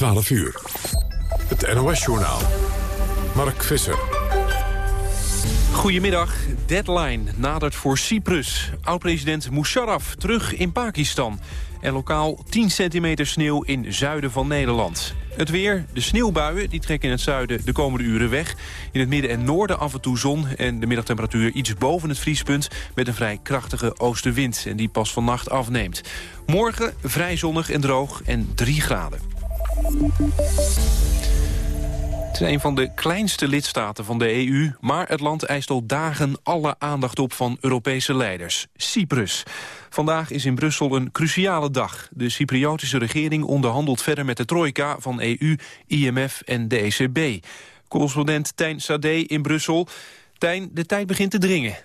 12 uur. Het NOS-journaal. Mark Visser. Goedemiddag. Deadline nadert voor Cyprus. Oud-president Musharraf terug in Pakistan. En lokaal 10 centimeter sneeuw in zuiden van Nederland. Het weer, de sneeuwbuien, die trekken in het zuiden de komende uren weg. In het midden en noorden af en toe zon en de middagtemperatuur iets boven het vriespunt... met een vrij krachtige oostenwind en die pas vannacht afneemt. Morgen vrij zonnig en droog en 3 graden. Het is een van de kleinste lidstaten van de EU... maar het land eist al dagen alle aandacht op van Europese leiders. Cyprus. Vandaag is in Brussel een cruciale dag. De Cypriotische regering onderhandelt verder met de trojka van EU, IMF en de ECB. Correspondent Tijn Sade in Brussel. Tijn, de tijd begint te dringen.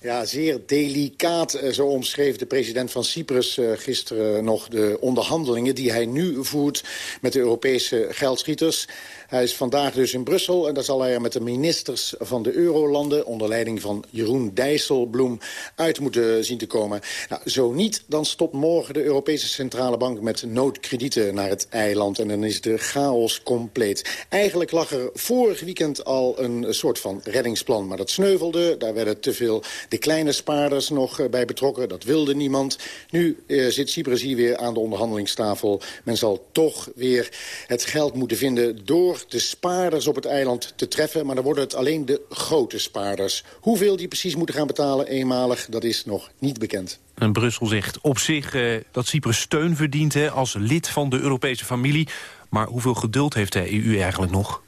Ja, zeer delicaat, eh, zo omschreef de president van Cyprus uh, gisteren nog de onderhandelingen die hij nu voert met de Europese geldschieters. Hij is vandaag dus in Brussel en daar zal hij er met de ministers van de eurolanden... onder leiding van Jeroen Dijsselbloem uit moeten zien te komen. Nou, zo niet, dan stopt morgen de Europese Centrale Bank met noodkredieten naar het eiland. En dan is de chaos compleet. Eigenlijk lag er vorig weekend al een soort van reddingsplan, maar dat sneuvelde. Daar werden te veel de kleine spaarders nog eh, bij betrokken. Dat wilde niemand. Nu eh, zit Cyprus hier weer aan de onderhandelingstafel. Men zal toch weer het geld moeten vinden door de spaarders op het eiland te treffen. Maar dan worden het alleen de grote spaarders. Hoeveel die precies moeten gaan betalen eenmalig, dat is nog niet bekend. En Brussel zegt op zich eh, dat Cyprus steun verdient hè, als lid van de Europese familie. Maar hoeveel geduld heeft de EU eigenlijk nog?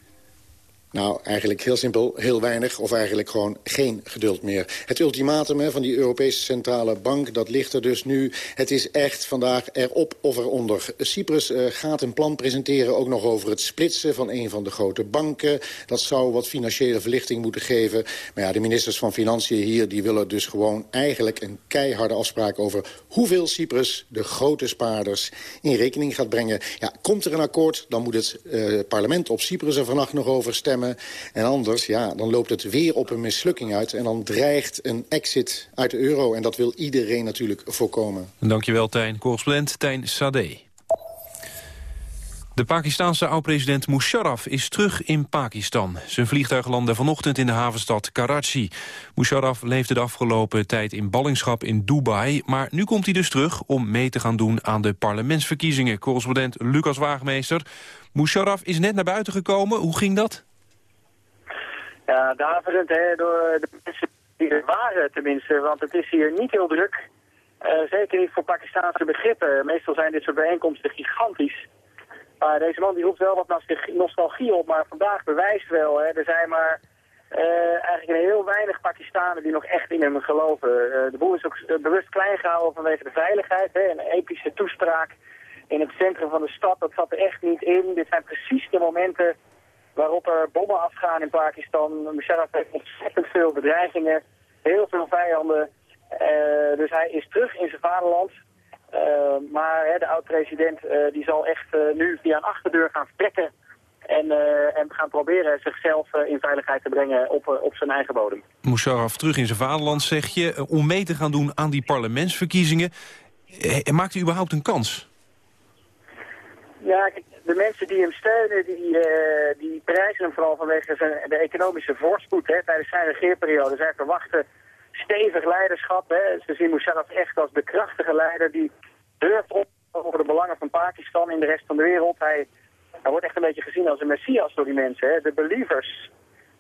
Nou, eigenlijk heel simpel, heel weinig of eigenlijk gewoon geen geduld meer. Het ultimatum hè, van die Europese Centrale Bank, dat ligt er dus nu. Het is echt vandaag erop of eronder. Cyprus uh, gaat een plan presenteren ook nog over het splitsen van een van de grote banken. Dat zou wat financiële verlichting moeten geven. Maar ja, de ministers van Financiën hier die willen dus gewoon eigenlijk een keiharde afspraak over hoeveel Cyprus de grote spaarders in rekening gaat brengen. Ja, komt er een akkoord, dan moet het uh, parlement op Cyprus er vannacht nog over stemmen. En anders, ja, dan loopt het weer op een mislukking uit. En dan dreigt een exit uit de euro. En dat wil iedereen natuurlijk voorkomen. Dankjewel, Tijn. Correspondent Tijn Sade. De Pakistanse oud-president Musharraf is terug in Pakistan. Zijn vliegtuig landde vanochtend in de havenstad Karachi. Musharraf leefde de afgelopen tijd in ballingschap in Dubai... maar nu komt hij dus terug om mee te gaan doen aan de parlementsverkiezingen. Correspondent Lucas Waagmeester. Musharraf is net naar buiten gekomen. Hoe ging dat? Ja, daverend hè, door de mensen die er waren tenminste, want het is hier niet heel druk. Uh, zeker niet voor Pakistanse begrippen. Meestal zijn dit soort bijeenkomsten gigantisch. Maar deze man die roept wel wat nostalgie op, maar vandaag bewijst wel. Hè, er zijn maar uh, eigenlijk heel weinig Pakistanen die nog echt in hem geloven. Uh, de boel is ook bewust klein gehouden vanwege de veiligheid. Hè, een epische toespraak in het centrum van de stad, dat zat er echt niet in. Dit zijn precies de momenten waarop er bommen afgaan in Pakistan. Musharraf heeft ontzettend veel bedreigingen, heel veel vijanden. Uh, dus hij is terug in zijn vaderland. Uh, maar hè, de oud-president uh, die zal echt nu via een achterdeur gaan vertrekken. En, en gaan proberen zichzelf in veiligheid te brengen op, op zijn eigen bodem. Musharraf terug in zijn vaderland, zeg je, om mee te gaan doen aan die parlementsverkiezingen. Maakt hij überhaupt een kans? Ja, de mensen die hem steunen, die, uh, die prijzen hem vooral vanwege zijn, de economische voorspoed hè, tijdens zijn regeerperiode. Zij verwachten stevig leiderschap. Hè. Ze zien Musharraf echt als de krachtige leider die durft op over de belangen van Pakistan in de rest van de wereld. Hij, hij wordt echt een beetje gezien als een messias door die mensen. Hè. De believers,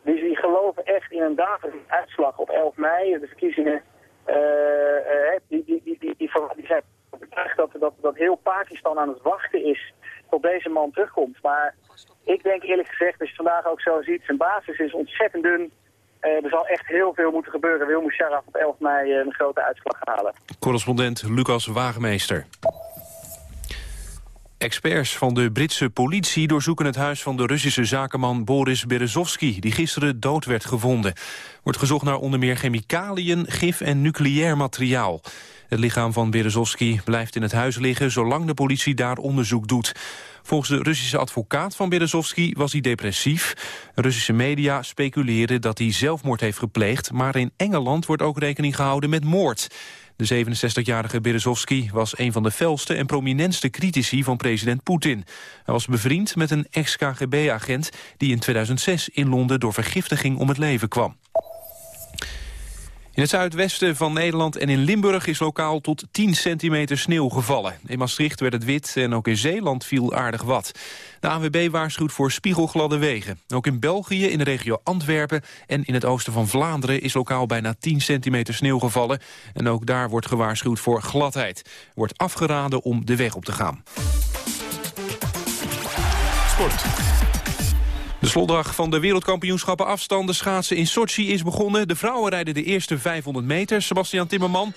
die, die geloven echt in een dagelijkse uitslag op 11 mei, de verkiezingen. Uh, uh, die, die, die, die, die, die overtuigd dat, dat, dat heel Pakistan aan het wachten is tot deze man terugkomt. Maar ik denk eerlijk gezegd, als je vandaag ook zo ziet, zijn basis is ontzettend dun. Uh, er zal echt heel veel moeten gebeuren. Wil Musharraf op 11 mei een grote uitslag halen. Correspondent Lucas Waagmeester. Experts van de Britse politie doorzoeken het huis van de Russische zakenman Boris Berezovsky, die gisteren dood werd gevonden. Wordt gezocht naar onder meer chemicaliën, gif en nucleair materiaal. Het lichaam van Berezovsky blijft in het huis liggen zolang de politie daar onderzoek doet. Volgens de Russische advocaat van Berezovsky was hij depressief. Russische media speculeren dat hij zelfmoord heeft gepleegd... maar in Engeland wordt ook rekening gehouden met moord. De 67-jarige Berezovsky was een van de felste en prominentste critici van president Poetin. Hij was bevriend met een ex-KGB-agent die in 2006 in Londen door vergiftiging om het leven kwam. In het zuidwesten van Nederland en in Limburg is lokaal tot 10 centimeter sneeuw gevallen. In Maastricht werd het wit en ook in Zeeland viel aardig wat. De ANWB waarschuwt voor spiegelgladde wegen. Ook in België, in de regio Antwerpen en in het oosten van Vlaanderen... is lokaal bijna 10 centimeter sneeuw gevallen. En ook daar wordt gewaarschuwd voor gladheid. Wordt afgeraden om de weg op te gaan. Sport. De slotdag van de wereldkampioenschappen afstanden schaatsen in Sochi is begonnen. De vrouwen rijden de eerste 500 meter. Sebastian Timmerman,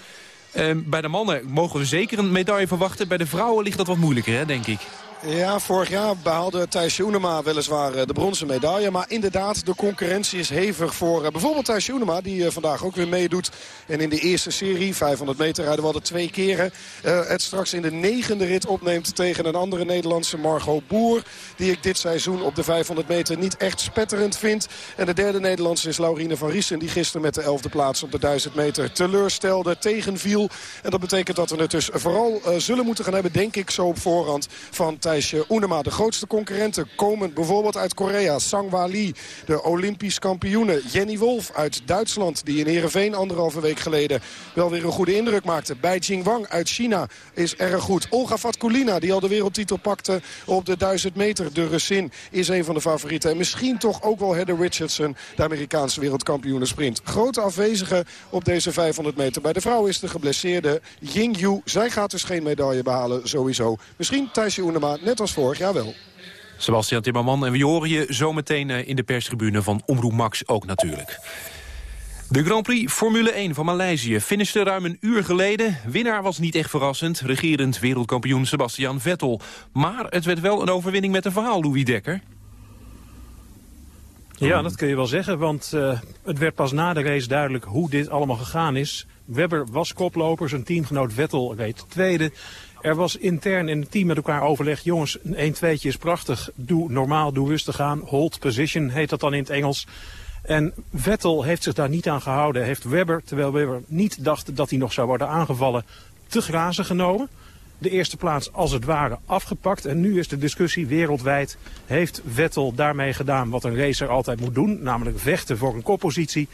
eh, bij de mannen mogen we zeker een medaille verwachten. Bij de vrouwen ligt dat wat moeilijker, hè, denk ik. Ja, vorig jaar behaalde Thijs Joenema weliswaar eh, de bronzen medaille. Maar inderdaad, de concurrentie is hevig voor eh, bijvoorbeeld Thijs Joenema... die eh, vandaag ook weer meedoet. En in de eerste serie, 500 meter, rijden we al twee keren... het straks in de negende rit opneemt tegen een andere Nederlandse Margot Boer... die ik dit seizoen op de 500 meter niet echt spetterend vind. En de derde Nederlandse is Laurine van Riesen... die gisteren met de elfde plaats op de 1000 meter teleurstelde, tegenviel. En dat betekent dat we het dus vooral zullen moeten gaan hebben, denk ik, zo op voorhand van Thijs lijstje. Unema, de grootste concurrenten, komen bijvoorbeeld uit Korea. Sangwa Lee, de Olympisch kampioene. Jenny Wolf uit Duitsland, die in Heerenveen anderhalve week geleden wel weer een goede indruk maakte. Bij Jingwang uit China is erg goed. Olga Vatkulina, die al de wereldtitel pakte op de 1000 meter. De Russin is een van de favorieten. En misschien toch ook wel Heather Richardson, de Amerikaanse wereldkampioene sprint. Grote afwezige op deze 500 meter. Bij de vrouw is de geblesseerde Ying Yu. Zij gaat dus geen medaille behalen, sowieso. Misschien Thijsje Oenema, net als vorig jaar wel. Sebastian Timmerman, en we horen je zometeen eh, in de perstribune van Omroep Max ook natuurlijk. De Grand Prix Formule 1 van Maleisië finishte ruim een uur geleden. Winnaar was niet echt verrassend, regerend wereldkampioen Sebastian Vettel. Maar het werd wel een overwinning met een verhaal, Louis Dekker. Ja, dat kun je wel zeggen, want uh, het werd pas na de race duidelijk hoe dit allemaal gegaan is. Webber was koploper, zijn teamgenoot Vettel reed tweede. Er was intern in het team met elkaar overleg. Jongens, een 1-2'tje is prachtig. Doe normaal, doe rustig aan. Hold position heet dat dan in het Engels. En Vettel heeft zich daar niet aan gehouden. Heeft Webber, terwijl Webber niet dacht dat hij nog zou worden aangevallen, te grazen genomen. De eerste plaats als het ware afgepakt. En nu is de discussie wereldwijd. Heeft Vettel daarmee gedaan wat een racer altijd moet doen? Namelijk vechten voor een koppositie.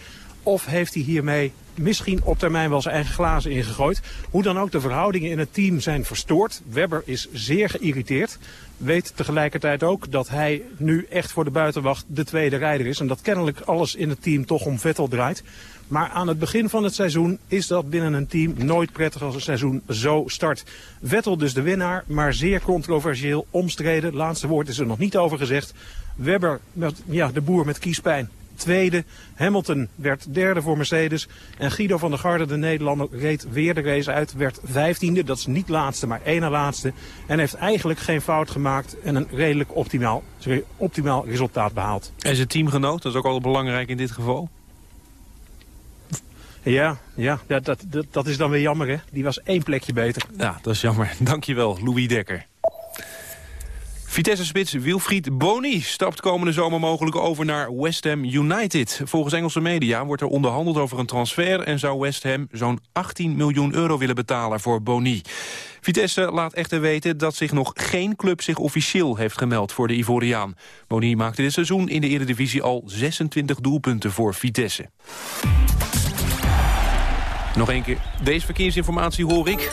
Of heeft hij hiermee misschien op termijn wel zijn eigen glazen ingegooid? Hoe dan ook, de verhoudingen in het team zijn verstoord. Webber is zeer geïrriteerd. Weet tegelijkertijd ook dat hij nu echt voor de buitenwacht de tweede rijder is. En dat kennelijk alles in het team toch om Vettel draait. Maar aan het begin van het seizoen is dat binnen een team nooit prettig als het seizoen zo start. Vettel dus de winnaar, maar zeer controversieel, omstreden. Laatste woord is er nog niet over gezegd. Webber, ja, de boer met kiespijn, tweede. Hamilton werd derde voor Mercedes. En Guido van der Garde, de Nederlander, reed weer de race uit. Werd vijftiende, dat is niet laatste, maar één na laatste. En heeft eigenlijk geen fout gemaakt en een redelijk optimaal, optimaal resultaat behaald. En zijn teamgenoot, dat is ook al belangrijk in dit geval? Ja, ja dat, dat, dat is dan weer jammer, hè? Die was één plekje beter. Ja, dat is jammer. Dankjewel, Louis Dekker. Vitesse-spits Wilfried Boni stapt komende zomer mogelijk over naar West Ham United. Volgens Engelse media wordt er onderhandeld over een transfer... en zou West Ham zo'n 18 miljoen euro willen betalen voor Boni. Vitesse laat echter weten dat zich nog geen club zich officieel heeft gemeld voor de Ivoriaan. Boni maakte dit seizoen in de Eredivisie al 26 doelpunten voor Vitesse. Nog een keer deze verkeersinformatie hoor ik.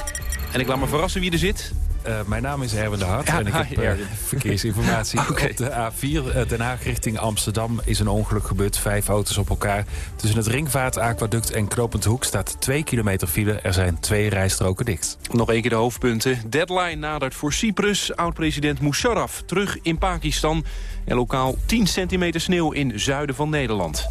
En ik laat me verrassen wie er zit. Uh, mijn naam is Erwin de Hart en ik heb uh, verkeersinformatie. okay. Op de A4 uh, Den Haag richting Amsterdam is een ongeluk gebeurd. Vijf auto's op elkaar. Tussen het Ringvaart-aquaduct en Knopend Hoek staat 2 kilometer file. Er zijn twee rijstroken dicht. Nog één keer de hoofdpunten. Deadline nadert voor Cyprus. Oud-president Musharraf terug in Pakistan. En lokaal 10 centimeter sneeuw in zuiden van Nederland.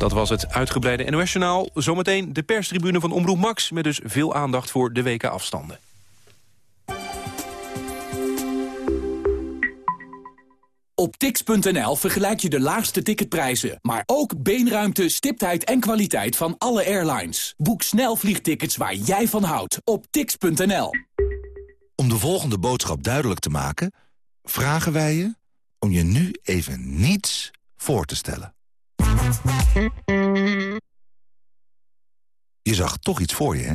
Dat was het uitgebreide NOS-journaal. Zometeen de perstribune van Omroep Max... met dus veel aandacht voor de weken afstanden. Op tix.nl vergelijk je de laagste ticketprijzen... maar ook beenruimte, stiptheid en kwaliteit van alle airlines. Boek snel vliegtickets waar jij van houdt op tix.nl. Om de volgende boodschap duidelijk te maken... vragen wij je om je nu even niets voor te stellen. Je zag toch iets voor je, hè?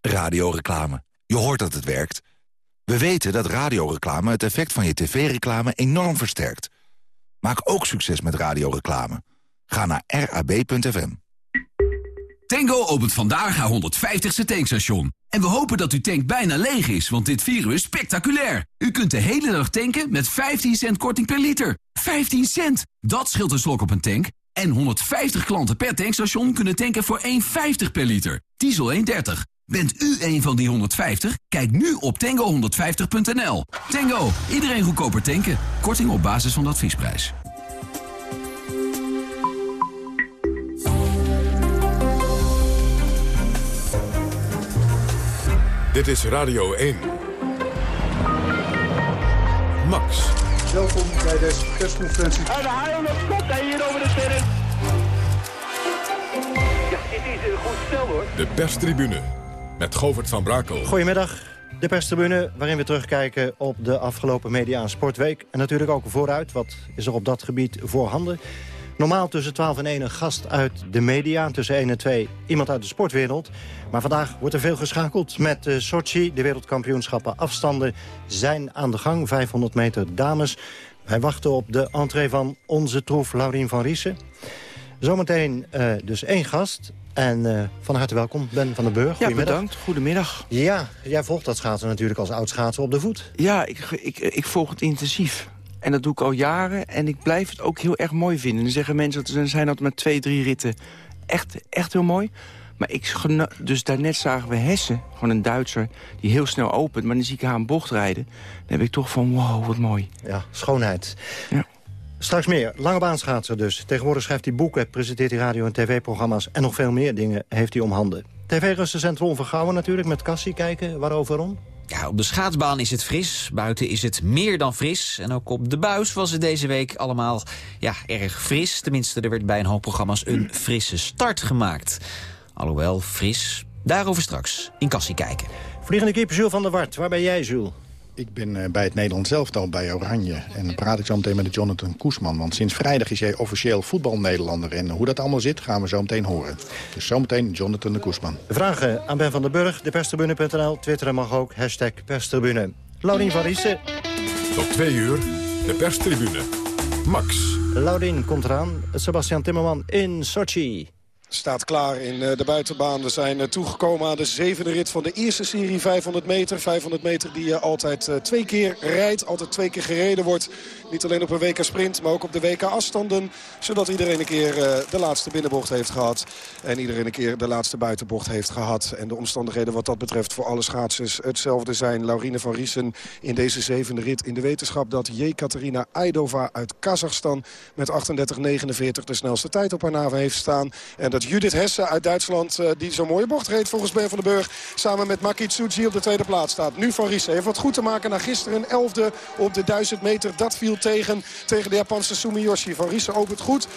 Radioreclame. Je hoort dat het werkt. We weten dat radioreclame het effect van je tv-reclame enorm versterkt. Maak ook succes met radioreclame. Ga naar rab.fm. Tango opent vandaag haar 150ste tankstation. En we hopen dat uw tank bijna leeg is, want dit virus is spectaculair. U kunt de hele dag tanken met 15 cent korting per liter. 15 cent! Dat scheelt een slok op een tank. En 150 klanten per tankstation kunnen tanken voor 1,50 per liter. Diesel 1,30. Bent u een van die 150? Kijk nu op tango150.nl. Tango, iedereen goedkoper tanken. Korting op basis van de adviesprijs. Dit is Radio 1. Max. Welkom bij deze persconferentie. En de haal op kop hier over de terrein. Ja, dit is een goed spel hoor. De perstribune. Met Govert van Brakel. Goedemiddag. De perstribune waarin we terugkijken op de afgelopen media- en sportweek. En natuurlijk ook vooruit. Wat is er op dat gebied voorhanden? Normaal tussen 12 en 1 een gast uit de media. Tussen 1 en 2 iemand uit de sportwereld. Maar vandaag wordt er veel geschakeld met uh, Sochi. De wereldkampioenschappen afstanden zijn aan de gang. 500 meter dames. Wij wachten op de entree van onze troef Laurien van Riesen. Zometeen uh, dus één gast. En uh, van harte welkom, Ben van den Burg. Ja, bedankt. Goedemiddag. Ja, jij volgt dat schaatsen natuurlijk als oud schaatsen op de voet. Ja, ik, ik, ik volg het intensief. En dat doe ik al jaren. En ik blijf het ook heel erg mooi vinden. Dan zeggen mensen dat er zijn dat met twee, drie ritten echt, echt heel mooi. Maar ik dus daarnet zagen we Hessen, gewoon een Duitser... die heel snel opent, maar dan zie ik haar een bocht rijden. Dan heb ik toch van, wow, wat mooi. Ja, schoonheid. Ja. Straks meer. Lange baanschaatser dus. Tegenwoordig schrijft hij boeken, presenteert hij radio- en tv-programma's... en nog veel meer dingen heeft hij om handen. TV-recensent Ron Vergouwen natuurlijk, met Cassie kijken. Waarover, Ron? Ja, op de schaatsbaan is het fris, buiten is het meer dan fris. En ook op de buis was het deze week allemaal ja, erg fris. Tenminste, er werd bij een hoop programma's een frisse start gemaakt. Alhoewel, fris, daarover straks in Cassie kijken. Vliegende keeper Jules van der Wart, waar ben jij, Jules? Ik ben eh, bij het Nederlands elftal bij Oranje. En dan praat ik zo meteen met Jonathan Koesman. Want sinds vrijdag is jij officieel voetbal-Nederlander. En hoe dat allemaal zit, gaan we zo meteen horen. Dus zometeen Jonathan de Koesman. Vragen aan Ben van den Burg, deperstribune.nl. Twitteren mag ook, hashtag perstribune. Laurien van Riesen. Tot twee uur, de perstribune. Max. Laurien komt eraan. Sebastian Timmerman in Sochi staat klaar in eh, de buitenbaan. We zijn eh, toegekomen aan de zevende rit van de eerste serie 500 meter. 500 meter die je altijd eh, twee keer rijdt, altijd twee keer gereden wordt. Niet alleen op een WK sprint, maar ook op de WK afstanden. Zodat iedereen een keer de laatste binnenbocht heeft gehad. En iedereen een keer de laatste buitenbocht heeft gehad. En de omstandigheden wat dat betreft voor alle schaatsers hetzelfde zijn. Laurine van Riesen in deze zevende rit in de wetenschap dat Jekaterina Aidova uit Kazachstan met 38-49 de snelste tijd op haar naven heeft staan. En dat Judith Hesse uit Duitsland, uh, die zo'n mooie bocht reed volgens Ben van den Burg. Samen met Maki Tsuji op de tweede plaats staat. Nu Van Riesen heeft wat goed te maken na gisteren elfde op de 1000 meter. Dat viel tegen, tegen de Japanse Sumiyoshi. Van Riesen opent goed, 10.48.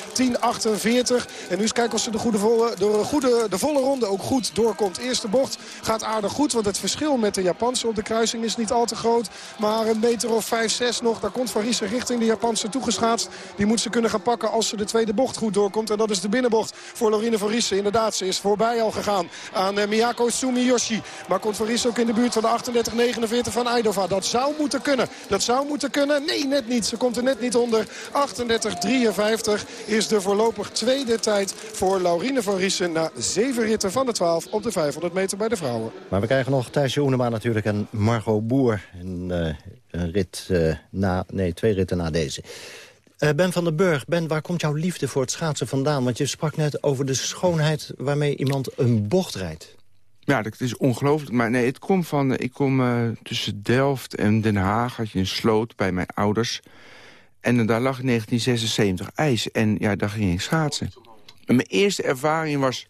En nu eens kijken of ze de, goede volle, de, goede, de volle ronde ook goed doorkomt. Eerste bocht gaat aardig goed, want het verschil met de Japanse op de kruising is niet al te groot. Maar een meter of 5, 6 nog, daar komt Van Riesen richting de Japanse toegeschaatst. Die moet ze kunnen gaan pakken als ze de tweede bocht goed doorkomt. En dat is de binnenbocht voor Lorine van. Inderdaad, ze is voorbij al gegaan aan uh, Miyako Sumiyoshi. Maar komt Van Riesen ook in de buurt van de 38-49 van Aidova. Dat zou moeten kunnen. Dat zou moeten kunnen. Nee, net niet. Ze komt er net niet onder. 38-53 is de voorlopig tweede tijd voor Laurine van Riesen... na zeven ritten van de 12 op de 500 meter bij de vrouwen. Maar we krijgen nog Thijsje Oenema natuurlijk en Margot Boer. Een, uh, een rit uh, na, nee, twee ritten na deze. Uh, ben van den Burg, Ben, waar komt jouw liefde voor het schaatsen vandaan? Want je sprak net over de schoonheid waarmee iemand een bocht rijdt. Ja, dat is ongelooflijk. Maar nee, het komt van... Ik kom uh, tussen Delft en Den Haag, had je een sloot bij mijn ouders. En daar lag in 1976 ijs. En ja, daar ging ik schaatsen. En mijn eerste ervaring was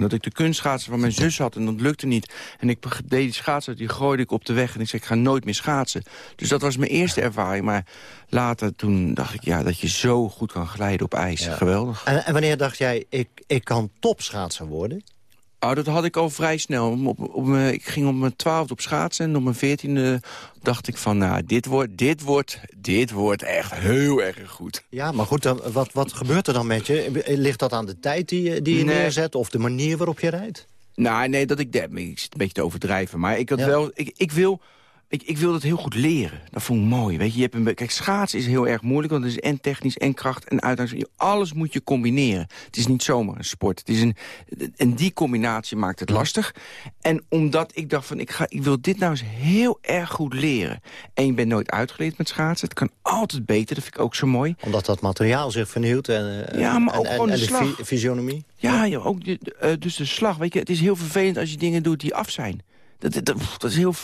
dat ik de kunstschaatsen van mijn zus had en dat lukte niet. En ik deed die schaatsen, die gooide ik op de weg en ik zei, ik ga nooit meer schaatsen. Dus dat was mijn eerste ervaring. Maar later, toen dacht ik, ja, dat je zo goed kan glijden op ijs. Geweldig. En, en, wanneer dacht jij, ik, ik kan topschaatser worden? Oh, dat had ik al vrij snel. Op, op, ik ging op mijn twaalfde op schaatsen en op mijn veertiende dacht ik van... nou, dit wordt, dit, wordt, dit wordt echt heel erg goed. Ja, maar goed, dan, wat, wat gebeurt er dan met je? Ligt dat aan de tijd die, je- die je Nee. neerzet of de manier waarop je rijdt? Nou, nee, dat ik, ik zit een beetje te overdrijven. Maar ik, had Ja. wel, ik, ik wil... Ik, ik wil dat heel goed leren. Dat vond ik mooi. Weet je, je hebt een, kijk, schaatsen is heel erg moeilijk. Want het is en technisch en kracht en uitdaging. Alles moet je combineren. Het is niet zomaar een sport. Het is een, en die combinatie maakt het lastig. En omdat ik dacht van, ik, ga, ik wil dit nou eens heel erg goed leren. En je bent nooit uitgeleerd met schaatsen. Het kan altijd beter. Dat vind ik ook zo mooi. Omdat dat materiaal zich vernieuwt en, eh, Ja, maar ook en, gewoon en de slag. fysionomie? Ja, ja ook de, de, eh, dus de slag. Weet je, het is heel vervelend als je dingen doet die af zijn. Dat, dat, dat is heel,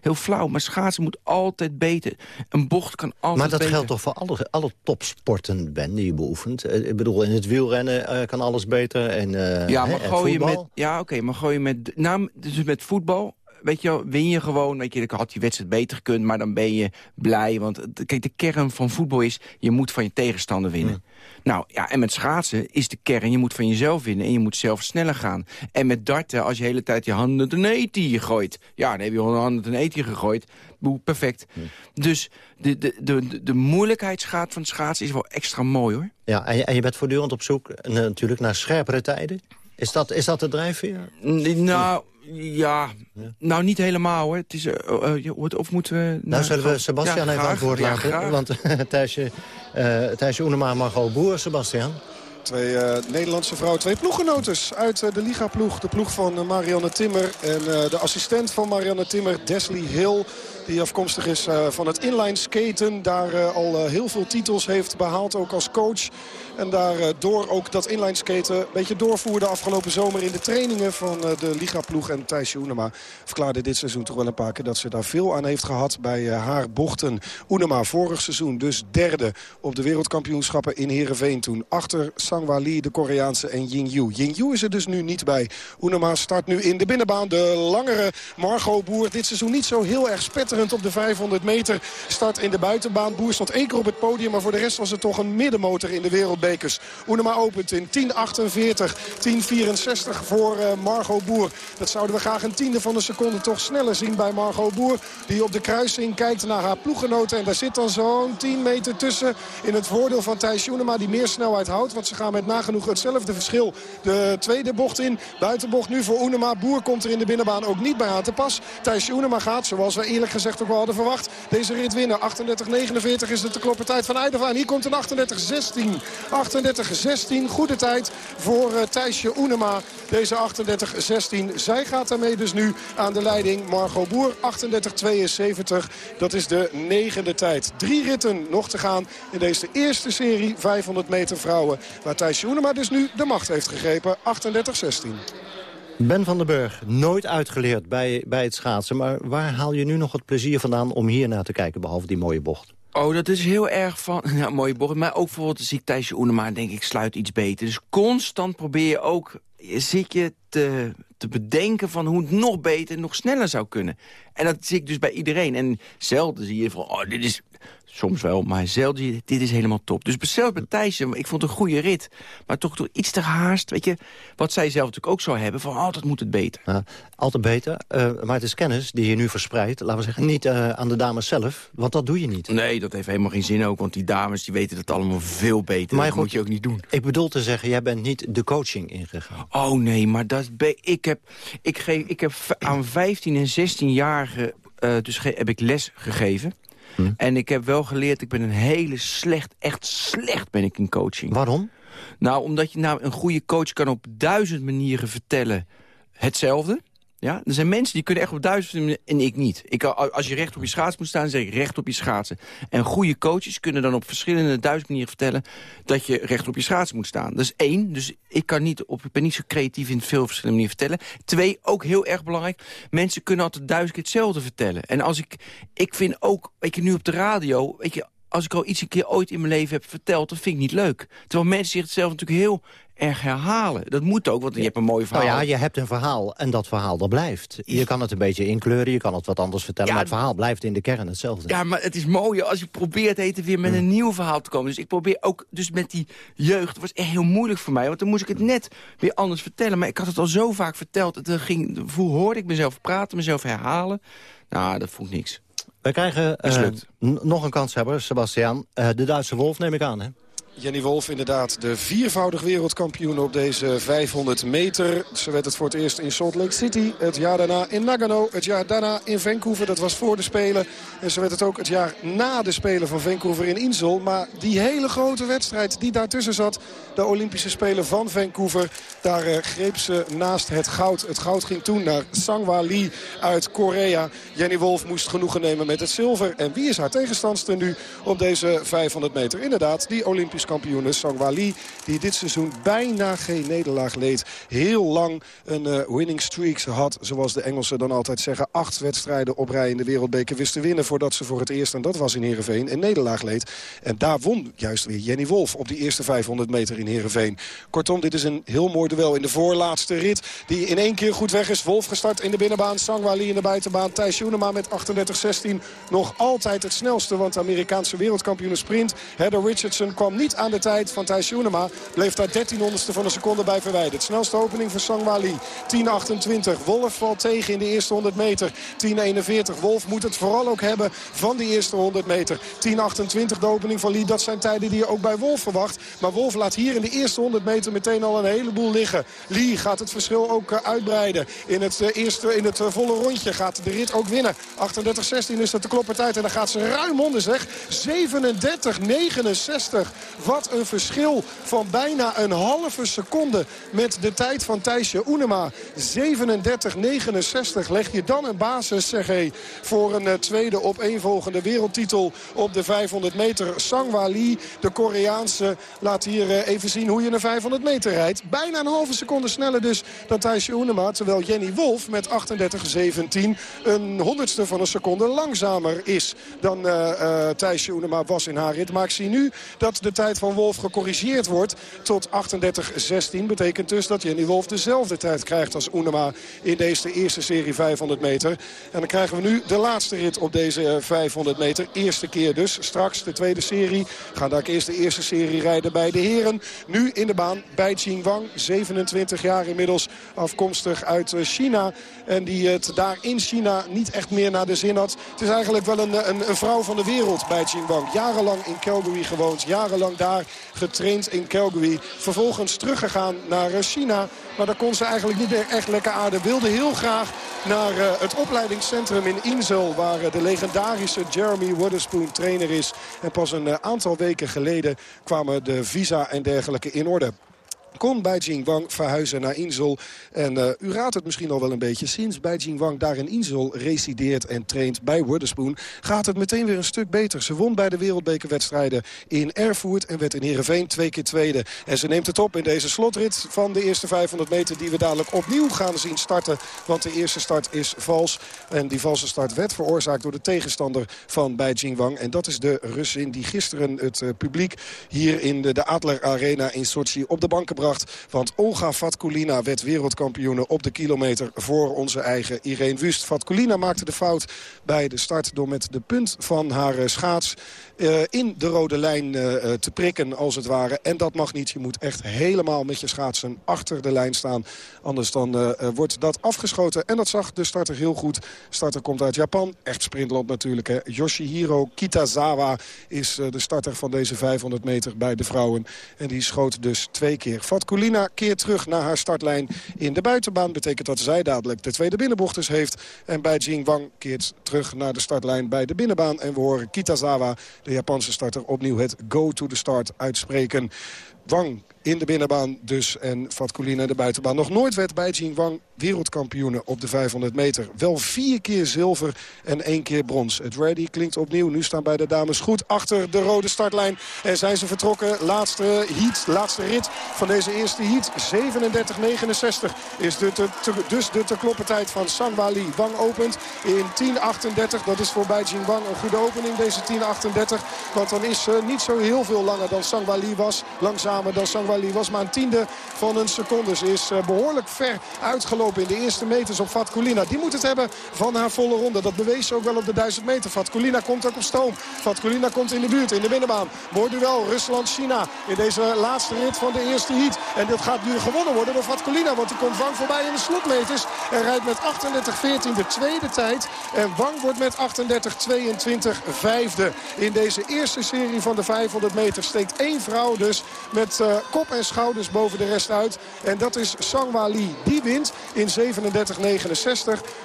heel flauw. Maar schaatsen moet altijd beter. Een bocht kan altijd Maar dat beter. geldt toch voor alle, alle topsporten, Ben, die je beoefent? Eh, Ik bedoel, in het wielrennen eh, kan alles beter en, eh, Ja, maar en gooi je voetbal. met, ja, oké, maar gooi je met, nou, dus met voetbal, weet je wel, win je gewoon, weet je, dan had die wedstrijd beter gekund, maar dan ben je blij, want kijk, de kern van voetbal is, je moet van je tegenstander winnen. Nou, ja, en met schaatsen is de kern, je moet van jezelf winnen en je moet zelf sneller gaan. En met darten, als je de hele tijd je handen ten eten gooit, ja, dan heb je handen ten eten gegooid, boe, perfect. Dus de, de, de, de, moeilijkheidsgraad van schaatsen is wel extra mooi, hoor. Ja, en je, en je bent voortdurend op zoek eh, natuurlijk naar scherpere tijden. Is dat, is dat de drijfveer? Nou, ja. Nou, niet helemaal hoor. Het is, je hoort- of moeten we... Nou, zullen we Sebastian Ja, even graag. aan het woord Ja, laten. graag. want Thijsje, eh Thijsje Oenema mag al boer, Sebastian. Twee eh, Nederlandse vrouwen, twee ploeggenotes uit de Liga-ploeg. De ploeg van Marianne Timmer en eh, de assistent van Marianne Timmer, Desley Hill. Die afkomstig is eh, van het inline skaten. Daar eh, al eh, heel veel titels heeft behaald, ook als coach. En daardoor ook dat inline skaten een beetje doorvoerde afgelopen zomer in de trainingen van de Liga-ploeg. En Thijs Oenema verklaarde dit seizoen toch wel een paar keer dat ze daar veel aan heeft gehad bij haar bochten. Oenema vorig seizoen dus derde op de wereldkampioenschappen in Heerenveen toen. Achter Sangwa Lee, de Koreaanse en Yingyu. Yingyu is er dus nu niet bij. Oenema start nu in de binnenbaan. De langere Margot Boer dit seizoen niet zo heel erg spetterend op de 500 meter. Start in de buitenbaan. Boer stond één keer op het podium, maar voor de rest was het toch een middenmotor in de wereldbekers. Oenema opent in 10.48, 10.64 voor eh, Margot Boer. Dat zouden we graag een tiende van een seconde toch sneller zien bij Margot Boer. Die op de kruising kijkt naar haar ploeggenoten. En daar zit dan zo'n 10 meter tussen in het voordeel van Thijs Joenema. Die meer snelheid houdt, want ze gaan met nagenoeg hetzelfde verschil de tweede bocht in. Buitenbocht nu voor Oenema. Boer komt er in de binnenbaan ook niet bij aan te pas. Thijs Joenema gaat, zoals we eerlijk gezegd ook wel verwacht, deze rit winnen. 38-49 is het de kloppertijd van Eideva. En hier komt een 38-16. 38-16, goede tijd voor uh, Thijsje Oenema. Deze 38-16. Zij gaat daarmee dus nu aan de leiding. Margot Boer 38-72. Dat is de negende tijd. Drie ritten nog te gaan in deze eerste serie 500 meter vrouwen. Waar Thijsje Oenema dus nu de macht heeft gegrepen. 38-16. Ben van den Burg, nooit uitgeleerd bij, bij het schaatsen. Maar waar haal je nu nog het plezier vandaan om hier naar te kijken, behalve die mooie bocht? Oh, dat is heel erg van... Ja, mooie bocht. Maar ook bijvoorbeeld zie ik Thijsje Oenema en denk ik sluit iets beter. Dus constant probeer je ook... Zit je te, te bedenken van hoe het nog beter, nog sneller zou kunnen. En dat zie ik dus bij iedereen. En zelden zie je van, oh, dit is... Soms wel, maar zelden dit is helemaal top. Dus zelfs bij Thijsje, ik vond het een goede rit. Maar toch door iets te gehaast, weet je... Wat zij zelf natuurlijk ook zou hebben, van altijd moet het beter. Ja, altijd beter, uh, maar het is kennis die je nu verspreidt. Laten we zeggen, niet uh, aan de dames zelf, want dat doe je niet. Nee, dat heeft helemaal geen zin ook, want die dames die weten het allemaal veel beter. Maar dat goed, moet je ook niet doen. Ik bedoel te zeggen, jij bent niet de coaching ingegaan. Oh nee, maar dat ik heb, ik geef, ik heb aan 15 en 16-jarigen uh, dus heb ik les gegeven. Hm. En ik heb wel geleerd, ik ben een hele slecht, echt slecht ben ik in coaching. Waarom? Nou, omdat je nou een goede coach kan op duizend manieren vertellen hetzelfde. Ja, er zijn mensen die kunnen echt op duizend manieren en ik niet. Ik, als je recht op je schaats moet staan, zeg ik recht op je schaatsen. En goede coaches kunnen dan op verschillende duizend manieren vertellen... dat je recht op je schaatsen moet staan. Dat is één, dus ik, kan niet op, ik ben niet zo creatief in veel verschillende manieren vertellen. Twee, ook heel erg belangrijk, mensen kunnen altijd duizend keer hetzelfde vertellen. En als ik, ik vind ook, weet je, nu op de radio... Weet je, als ik al iets een keer ooit in mijn leven heb verteld, dat vind ik niet leuk. Terwijl mensen zich het zelf natuurlijk heel erg herhalen. Dat moet ook, want je hebt een mooi verhaal. Nou ja, je hebt een verhaal en dat verhaal dat blijft. Je kan het een beetje inkleuren, je kan het wat anders vertellen... maar het verhaal blijft in de kern hetzelfde. Ja, maar het is mooi als je probeert heet weer met een nieuw verhaal te komen. Dus ik probeer ook dus met die jeugd... Het was echt heel moeilijk voor mij, want dan moest ik het net weer anders vertellen. Maar ik had het al zo vaak verteld. Het ging, hoorde ik mezelf praten, mezelf herhalen. Nou, dat vond ik niks. We krijgen uh, nog een kanshebber, Sebastian. Uh, de Duitse Wolf neem ik aan, hè? Jenny Wolf inderdaad de viervoudig wereldkampioen op deze 500 meter. Ze werd het voor het eerst in Salt Lake City. Het jaar daarna in Nagano. Het jaar daarna in Vancouver. Dat was voor de Spelen. En ze werd het ook het jaar na de Spelen van Vancouver in Insel. Maar die hele grote wedstrijd die daartussen zat. De Olympische Spelen van Vancouver. Daar uh, greep ze naast het goud. Het goud ging toen naar Sangwa Lee uit Korea. Jenny Wolf moest genoegen nemen met het zilver. En wie is haar tegenstandster nu op deze 500 meter? Inderdaad, die Olympisch kampioene Sangwa Lee. Die dit seizoen bijna geen nederlaag leed. Heel lang een uh, winning streak had. Zoals de Engelsen dan altijd zeggen. Acht wedstrijden op rij in de wereldbeker wist te winnen. Voordat ze voor het eerst, en dat was in Heerenveen, een nederlaag leed. En daar won juist weer Jenny Wolf op die eerste 500 meter in Heerenveen. Kortom, dit is een heel mooi duel in de voorlaatste rit. Die in één keer goed weg is. Wolf gestart in de binnenbaan. Sangwa Lee in de buitenbaan. Thijs Joenema met 38-16 nog altijd het snelste. Want de Amerikaanse wereldkampioen sprint. Heather Richardson kwam niet aan de tijd van Thijs Joenema. Bleef daar 1300ste van een seconde bij verwijderd. Snelste opening voor Sangwa Lee. 10.28. Wolf valt tegen in de eerste 100 meter. 10.41. Wolf moet het vooral ook hebben van die eerste 100 meter. 10.28 de opening van Lee. Dat zijn tijden die je ook bij Wolf verwacht. Maar Wolf laat hier in de eerste 100 meter meteen al een heleboel liggen. Lee gaat het verschil ook uh, uitbreiden. In het, uh, eerste, in het uh, volle rondje gaat de rit ook winnen. 38-16 is dat de kloppertijd. En dan gaat ze ruim onder zeg. 37-69. Wat een verschil van bijna een halve seconde met de tijd van Thijsje Oenema. 37-69 leg je dan een basis, zeg hij, voor een uh, tweede opeenvolgende wereldtitel op de 500 meter. Sangwa Lee, de Koreaanse, laat hier uh, even zien hoe je een 500 meter rijdt. Bijna een halve seconde sneller dus dan Thijsje Oenema. Terwijl Jenny Wolf met 38-17 een honderdste van een seconde langzamer is dan uh, Thijsje Oenema was in haar rit. Maar ik zie nu dat de tijd van Wolf gecorrigeerd wordt tot 38-16. Betekent dus dat Jenny Wolf dezelfde tijd krijgt als Oenema in deze eerste serie 500 meter. En dan krijgen we nu de laatste rit op deze 500 meter. Eerste keer dus. Straks de tweede serie. Gaan daar eerst de eerste serie rijden bij de heren. Nu in de baan bij Jing Wang. 27 jaar inmiddels afkomstig uit China. En die het daar in China niet echt meer naar de zin had. Het is eigenlijk wel een, een, een vrouw van de wereld bij Jing Wang. Jarenlang in Calgary gewoond. Jarenlang daar getraind in Calgary. Vervolgens teruggegaan naar China. Maar daar kon ze eigenlijk niet echt lekker aarden. Wilde heel graag naar uh, het opleidingscentrum in Insel. Waar uh, de legendarische Jeremy Witherspoon trainer is. En pas een aantal weken geleden kwamen de visa en dergelijke in orde kon Beijing Wang verhuizen naar Insel. En uh, u raadt het misschien al wel een beetje. Sinds Beijing Wang daar in Insel resideert en traint bij Witherspoon... gaat het meteen weer een stuk beter. Ze won bij de wereldbekerwedstrijden in Erfurt... en werd in Heerenveen twee keer tweede. En ze neemt het op in deze slotrit van de eerste 500 meter... die we dadelijk opnieuw gaan zien starten. Want de eerste start is vals. En die valse start werd veroorzaakt door de tegenstander van Beijing Wang. En dat is de Russin die gisteren het uh, publiek hier in de, de Adler Arena in Sochi op de banken Want Olga Vatkulina werd wereldkampioene op de kilometer voor onze eigen Irene Wust. Vatkulina maakte de fout bij de start door met de punt van haar schaats uh, in de rode lijn uh, te prikken als het ware. En dat mag niet. Je moet echt helemaal met je schaatsen achter de lijn staan. Anders dan wordt dat afgeschoten. En dat zag de starter heel goed. Starter komt uit Japan. Echt sprintland natuurlijk. Hè. Yoshihiro Kitazawa is de starter van deze 500 meter bij de vrouwen. En die schoot dus twee keer. Vatkulina keert terug naar haar startlijn in de buitenbaan. Betekent dat zij dadelijk de tweede binnenbochters heeft. En bij Jing Wang keert terug naar de startlijn bij de binnenbaan. En we horen Kitazawa de Japanse starter opnieuw het go to the start uitspreken. Wang in de binnenbaan dus en Vatkulina de buitenbaan. Nog nooit werd Beijing Wang wereldkampioene op de 500 meter. Wel vier keer zilver en één keer brons. Het ready klinkt opnieuw. Nu staan bij de dames goed achter de rode startlijn. En zijn ze vertrokken. Laatste heat, laatste rit van deze eerste heat. 37-69 is de te, dus de te kloppen tijd van Sangwa Lee. Wang opent in 10.38. Dat is voor Beijing Wang een goede opening, deze 10.38. Want dan is ze niet zo heel veel langer dan Sangwa Lee was. Langzamer dan Sangwali. Was maar een tiende van een seconde. Ze is behoorlijk ver uitgelopen in de eerste meters op Fatkulina. Die moet het hebben van haar volle ronde. Dat bewees ze ook wel op de 1000 meter. Fatkulina komt ook op stoom. Fatkulina komt in de buurt, in de binnenbaan. Mooi duel Rusland-China in deze laatste rit van de eerste heat. En dat gaat nu gewonnen worden door Fatkulina. Want die komt Wang voorbij in de slotmeters. En rijdt met 38-14 de tweede tijd. En Wang wordt met 38-22 vijfde. In deze eerste serie van de 500 meter steekt één vrouw dus met uh, kop en schouders boven de rest uit. En dat is Sangwa Lee. Die wint in 37-69.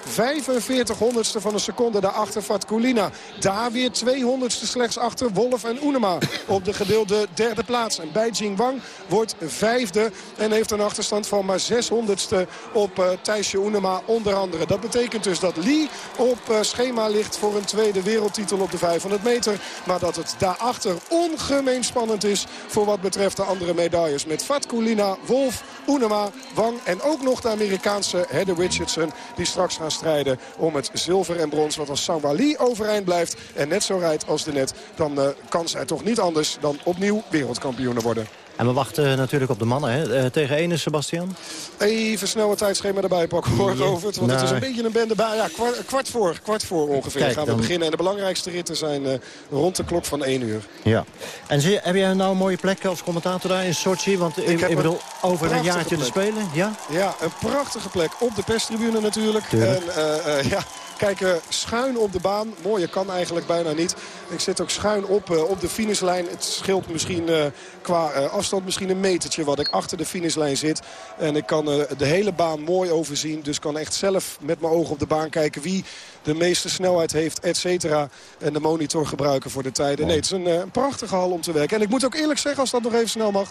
45 honderdste van een seconde daarachter Fatkulina. Daar weer 200ste slechts achter Wolf en Unema op de gedeelde derde plaats. En bij Wang wordt vijfde en heeft een achterstand van maar 600ste op uh, Thijsje Unema onder andere. Dat betekent dus dat Lee op uh, schema ligt voor een tweede wereldtitel op de 500 meter. Maar dat het daarachter ongemeen spannend is voor wat betreft de andere medailles. Met Fatkulina, Wolf, Unema, Wang en ook nog de Amerikaanse Heather Richardson. Die straks gaan strijden om het zilver en brons. Want als Sangwali overeind blijft en net zo rijdt als de net... dan uh, kan zij toch niet anders dan opnieuw wereldkampioen worden. En we wachten natuurlijk op de mannen. Hè? Uh, tegen ene, Sebastian? Even snel het tijdschema erbij pakken hoor, het. Want nou. het is een beetje een bende bij. Ja, kwart, kwart, voor, kwart voor ongeveer Kijk, gaan we dan... beginnen. En de belangrijkste ritten zijn uh, rond de klok van 1 uur. Ja. En zie, heb jij nou een mooie plek als commentator daar in Sochi? Want ik, ik bedoel, over een jaartje plek. te spelen. Ja? ja, een prachtige plek. Op de perstribune natuurlijk. Tuurlijk. En uh, ja, kijken schuin op de baan. Mooier kan eigenlijk bijna niet. Ik zit ook schuin op, uh, op de finishlijn. Het scheelt misschien uh, qua uh, afstand misschien een metertje wat ik achter de finishlijn zit. En ik kan de hele baan mooi overzien. Dus kan echt zelf met mijn ogen op de baan kijken wie de meeste snelheid heeft, et cetera. En de monitor gebruiken voor de tijden. Nee, het is een, een prachtige hal om te werken. En ik moet ook eerlijk zeggen, als dat nog even snel mag...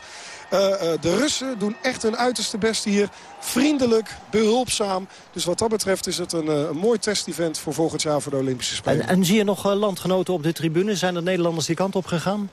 Uh, uh, de Russen doen echt hun uiterste best hier. Vriendelijk, behulpzaam. Dus wat dat betreft is het een, uh, een mooi test-event voor volgend jaar voor de Olympische Spelen. En, en zie je nog landgenoten op de tribune? Zijn er Nederlanders die kant op gegaan?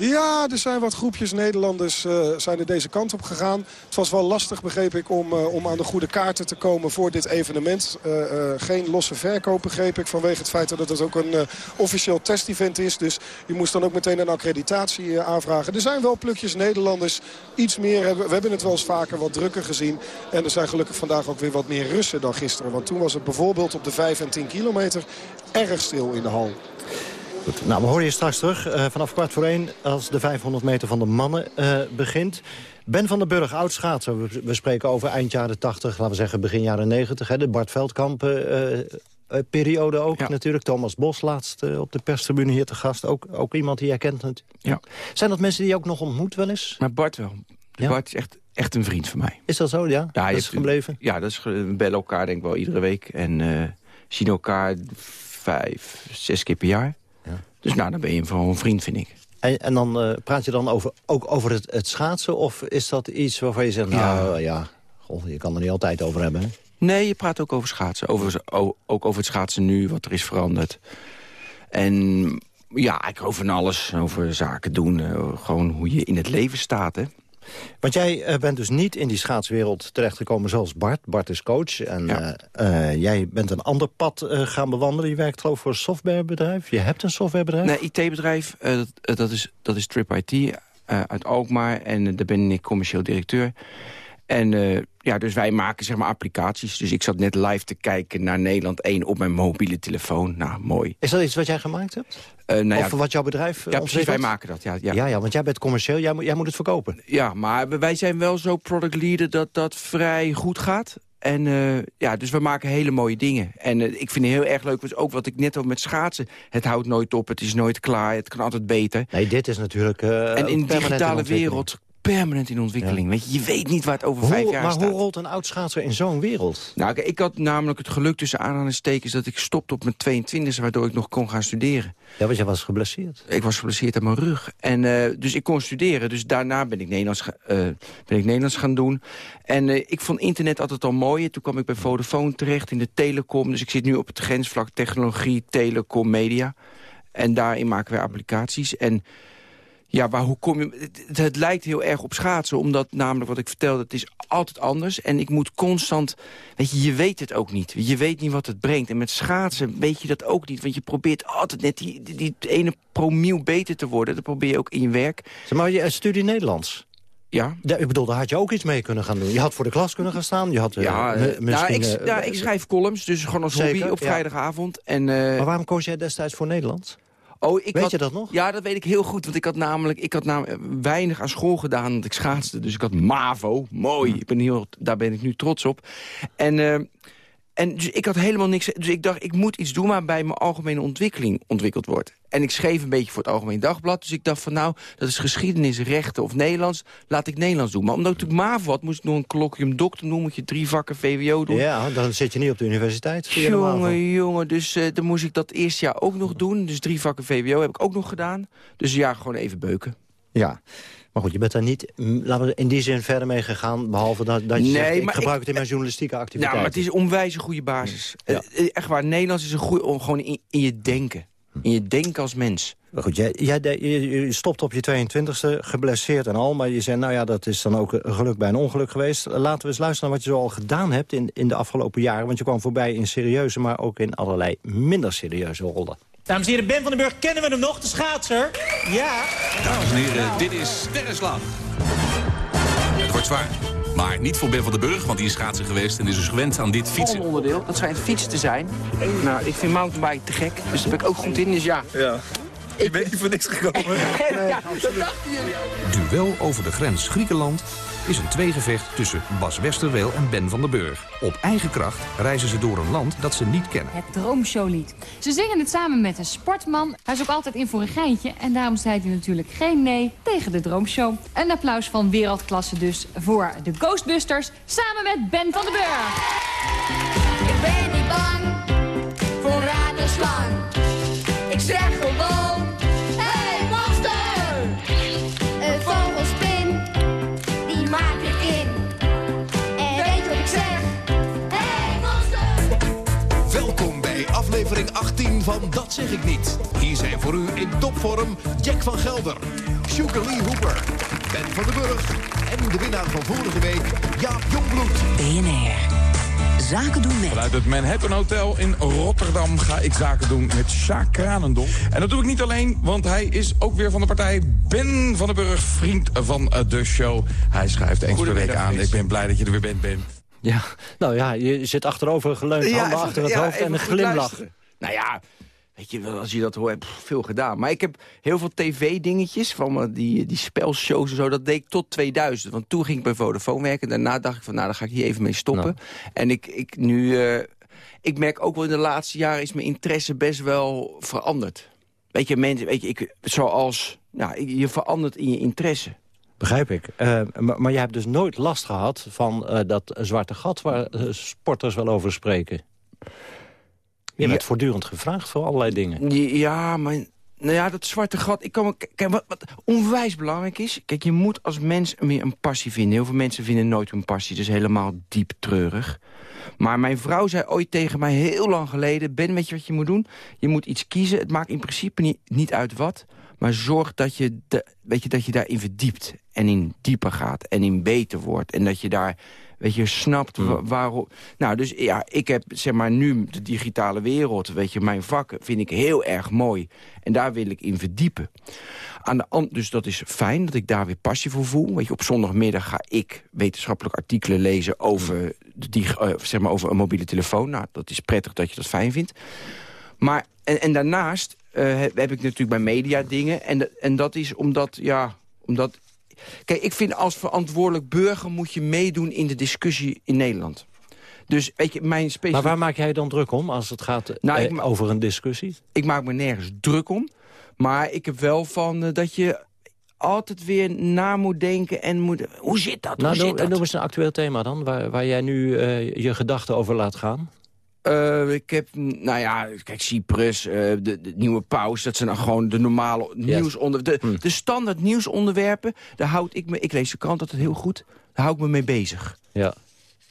Ja, er zijn wat groepjes Nederlanders uh, zijn er deze kant op gegaan. Het was wel lastig, begreep ik, om, uh, om aan de goede kaarten te komen voor dit evenement. Uh, geen losse verkoop, begreep ik, vanwege het feit dat het ook een officieel test-event is. Dus je moest dan ook meteen een accreditatie aanvragen. Er zijn wel plukjes Nederlanders, iets meer. We hebben het wel eens vaker wat drukker gezien. En er zijn gelukkig vandaag ook weer wat meer Russen dan gisteren. Want toen was het bijvoorbeeld op de 5 en 10 kilometer erg stil in de hal. Goed. Nou, we horen je straks terug uh, vanaf kwart voor één... als de 500 meter van de mannen uh, begint. Ben van den Burg, oud schaatser. We, we, spreken over eind jaren 80, laten we zeggen begin jaren 90. Hè, de Bart Veldkamp uh, periode ook ja. natuurlijk. Thomas Bos laatst op de perstribune hier te gast. Ook, ook iemand die jij kent. Ja. Zijn dat mensen die je ook nog ontmoet wel eens? Maar Bart wel. Ja? Bart is echt, echt een vriend van mij. Is dat zo, ja? ja dat is gebleven? Ja, dat is, we bellen elkaar denk ik wel iedere week. En zien elkaar vijf, zes keer per jaar. Dus nou, dan ben je gewoon een vriend, vind ik. En, en dan uh, praat je dan over, ook over het, het, schaatsen? Of is dat iets waarvan je zegt, nou ja, goh, je kan er niet altijd over hebben, hè? Nee, je praat ook over schaatsen. Over, ook over het schaatsen nu, wat er is veranderd. En ja, ik over van alles. Over zaken doen. Uh, gewoon hoe je in het leven staat, hè. Want jij uh, bent dus niet in die schaatswereld terechtgekomen zoals Bart. Bart is coach en ja. uh, uh, jij bent een ander pad gaan bewandelen. Je werkt geloof ik voor een softwarebedrijf. Je hebt een softwarebedrijf? Nee, IT-bedrijf. Dat, dat, is, dat is Trip IT uit Alkmaar. En daar ben ik commercieel directeur. En ja, dus wij maken zeg maar applicaties. Dus ik zat net live te kijken naar Nederland 1 op mijn mobiele telefoon. Nou, mooi. Is dat iets wat jij gemaakt hebt? Uh, nou of ja, wat jouw bedrijf Ja, precies, wij maken dat. Ja, ja. Ja, ja, want jij bent commercieel, jij moet, jij moet het verkopen. Ja, maar wij zijn wel zo product leader dat dat vrij goed gaat. En uh, ja, dus we maken hele mooie dingen. En uh, ik vind het heel erg leuk, ook wat ik net al met schaatsen... het houdt nooit op, het is nooit klaar, het kan altijd beter. Nee, dit is natuurlijk En in de digitale wereld permanent in ontwikkeling. Ja. Weet je, je weet niet waar het over hoe, vijf jaar maar staat. Maar hoe rolt een oud schaatser in zo'n wereld? Nou, ik had namelijk het geluk tussen aanhalingstekens... dat ik stopte op mijn 22e, waardoor ik nog kon gaan studeren. Ja, want jij was geblesseerd. Ik was geblesseerd aan mijn rug. En, uh, dus ik kon studeren. Dus daarna ben ik Nederlands, uh, ben ik Nederlands gaan doen. En uh, ik vond internet altijd al mooi. Toen kwam ik bij Vodafone terecht in de telecom. Dus ik zit nu op het grensvlak technologie, telecom, media. En daarin maken wij applicaties. En ja, waar, hoe kom je... Het, het, lijkt heel erg op schaatsen, omdat namelijk wat ik vertelde... het is altijd anders en ik moet constant... Weet je, je weet het ook niet. Je weet niet wat het brengt. En met schaatsen weet je dat ook niet. Want je probeert altijd net die, die, die ene promiel beter te worden. Dat probeer je ook in je werk. Zeg maar, je studie Nederlands? Ja. ik bedoel, daar had je ook iets mee kunnen gaan doen. Je had voor de klas kunnen gaan staan. Je had, ja, uh, nou, ik, ja, ik schrijf columns, dus gewoon als hobby op vrijdagavond. En, maar waarom koos jij destijds voor Nederland? Oh, ik weet je dat nog? Ja, dat weet ik heel goed. Want ik had namelijk ik had namelijk weinig aan school gedaan. Want ik schaatste. Dus ik had MAVO. Mooi. Ik ben heel, daar ben ik nu trots op. En... Uh, en dus ik had helemaal niks... Dus ik dacht, ik moet iets doen waarbij mijn algemene ontwikkeling ontwikkeld wordt. En ik schreef een beetje voor het Algemeen Dagblad. Dus ik dacht van nou, dat is geschiedenis, rechten of Nederlands. Laat ik Nederlands doen. Maar omdat ik MAVO had, moest ik nog een colloquium dokter doen. Moet je drie vakken VWO doen. Ja, dan zit je niet op de universiteit. Jongen, jongen. Dus uh, dan moest ik dat eerste jaar ook nog doen. Dus drie vakken VWO heb ik ook nog gedaan. Dus ja, gewoon even beuken. Ja. Maar goed, je bent daar niet laten we, in die zin verder mee gegaan... behalve dat, dat je nee, zegt, ik gebruik het in mijn journalistieke activiteiten. Ja, maar het is onwijs een goede basis. Ja. Eh, echt waar, Nederlands is een goede... gewoon in, in je denken. In je denken als mens. Maar goed, jij, jij, je stopt op je 22e, geblesseerd en al. Maar je zei, nou ja, dat is dan ook een geluk bij een ongeluk geweest. Laten we eens luisteren naar wat je zo al gedaan hebt in, in de afgelopen jaren. Want je kwam voorbij in serieuze, maar ook in allerlei minder serieuze rollen. Dames en heren, Ben van den Burg, kennen we hem nog, de schaatser? Ja. Dames en heren, dit is Sterrenslag. Het wordt zwaar. Maar niet voor Ben van den Burg, want die is schaatser geweest en is dus gewend aan dit fietsen. Een onderdeel, dat schijnt fietsen te zijn. Nou, ik vind mountainbike te gek, dus daar ben ik ook goed in, dus ja. Ja. Ik ben niet voor niks gekomen. ja, dat dachten jullie. Duel over de grens Griekenland is een tweegevecht tussen Bas Westerweel en Ben van der Burg. Op eigen kracht reizen ze door een land dat ze niet kennen. Het droomshowlied. Ze zingen het samen met een sportman. Hij is ook altijd in voor een geintje. En daarom zei hij natuurlijk geen nee tegen de droomshow. Een applaus van wereldklasse dus voor de Ghostbusters. Samen met Ben van der Burg. Ik ben niet bang voor slang. Ik zeg gewoon... aflevering 18 van Dat zeg ik niet. Hier zijn voor u in topvorm Jack van Gelder, Sugar Lee Hooper, Ben van den Burg... en de winnaar van vorige week, Jaap Jongbloed. BNR. Zaken doen met. Vanuit het Manhattan Hotel in Rotterdam ga ik zaken doen met Sjaak Kranendonk. En dat doe ik niet alleen, want hij is ook weer van de partij Ben van den Burg, vriend van eh, de show. Hij schrijft eens per week aan. Ik ben blij dat je er weer bent, Ben. Ja, nou ja, je zit achterover geleund, ja, handen achter het hoofd en een glimlach. Nou ja, weet je, als je dat hoort, heb veel gedaan. Maar ik heb heel veel tv-dingetjes, van die, die spelshows en zo, dat deed ik tot 2000. Want toen ging ik bij Vodafone werken. Daarna dacht ik van, nou, dan ga ik hier even mee stoppen. Nou. En ik, ik nu... Uh, ik merk ook wel in de laatste jaren is mijn interesse best wel veranderd. Weet je, mensen, weet je, ik, zoals, ja, je verandert in je interesse. Begrijp ik. Uh, maar, maar je hebt dus nooit last gehad van uh, dat zwarte gat... waar uh, sporters wel over spreken. Je ja. voortdurend gevraagd voor allerlei dingen. Ja, maar nou ja, dat zwarte gat... Ik kan, kijk, wat, wat onwijs belangrijk is... Kijk, je moet als mens meer een passie vinden. Heel veel mensen vinden nooit hun passie. Dus helemaal diep treurig. Maar mijn vrouw zei ooit tegen mij heel lang geleden... Ben, weet je wat je moet doen? Je moet iets kiezen. Het maakt in principe niet, niet uit wat... Maar zorg dat je, de, weet je, dat je daarin verdiept. En in dieper gaat. En in beter wordt. En dat je daar weet je, snapt mm. waarom... Nou, dus ja, ik heb zeg maar nu de digitale wereld, weet je, mijn vak vind ik heel erg mooi. En daar wil ik in verdiepen. Aan de dus dat is fijn dat ik daar weer passie voor voel. Weet je, op zondagmiddag ga ik wetenschappelijke artikelen lezen over, die, uh, zeg maar over een mobiele telefoon. Nou, dat is prettig dat je dat fijn vindt. Maar, en, en daarnaast heb, heb, ik natuurlijk bij media dingen. En, en dat is omdat, ja, omdat Kijk, ik vind als verantwoordelijk burger moet je meedoen in de discussie in Nederland. Dus weet je, mijn specifiek... Maar waar maak jij dan druk om als het gaat nou, eh, over een discussie? Ik maak me nergens druk om. Maar ik heb wel van uh, dat je altijd weer na moet denken en moet... Hoe zit dat? Nou, Hoe zit dat? noem eens een actueel thema dan, waar, waar jij nu uh, je gedachten over laat gaan. Uh, ik heb, nou ja, kijk, Cyprus, uh, de, de, nieuwe paus, dat zijn dan gewoon de normale yes. nieuwsonderwerpen. De, hm. de standaard nieuwsonderwerpen, daar houd ik me, ik lees de krant altijd heel goed, daar hou ik me mee bezig. Ja.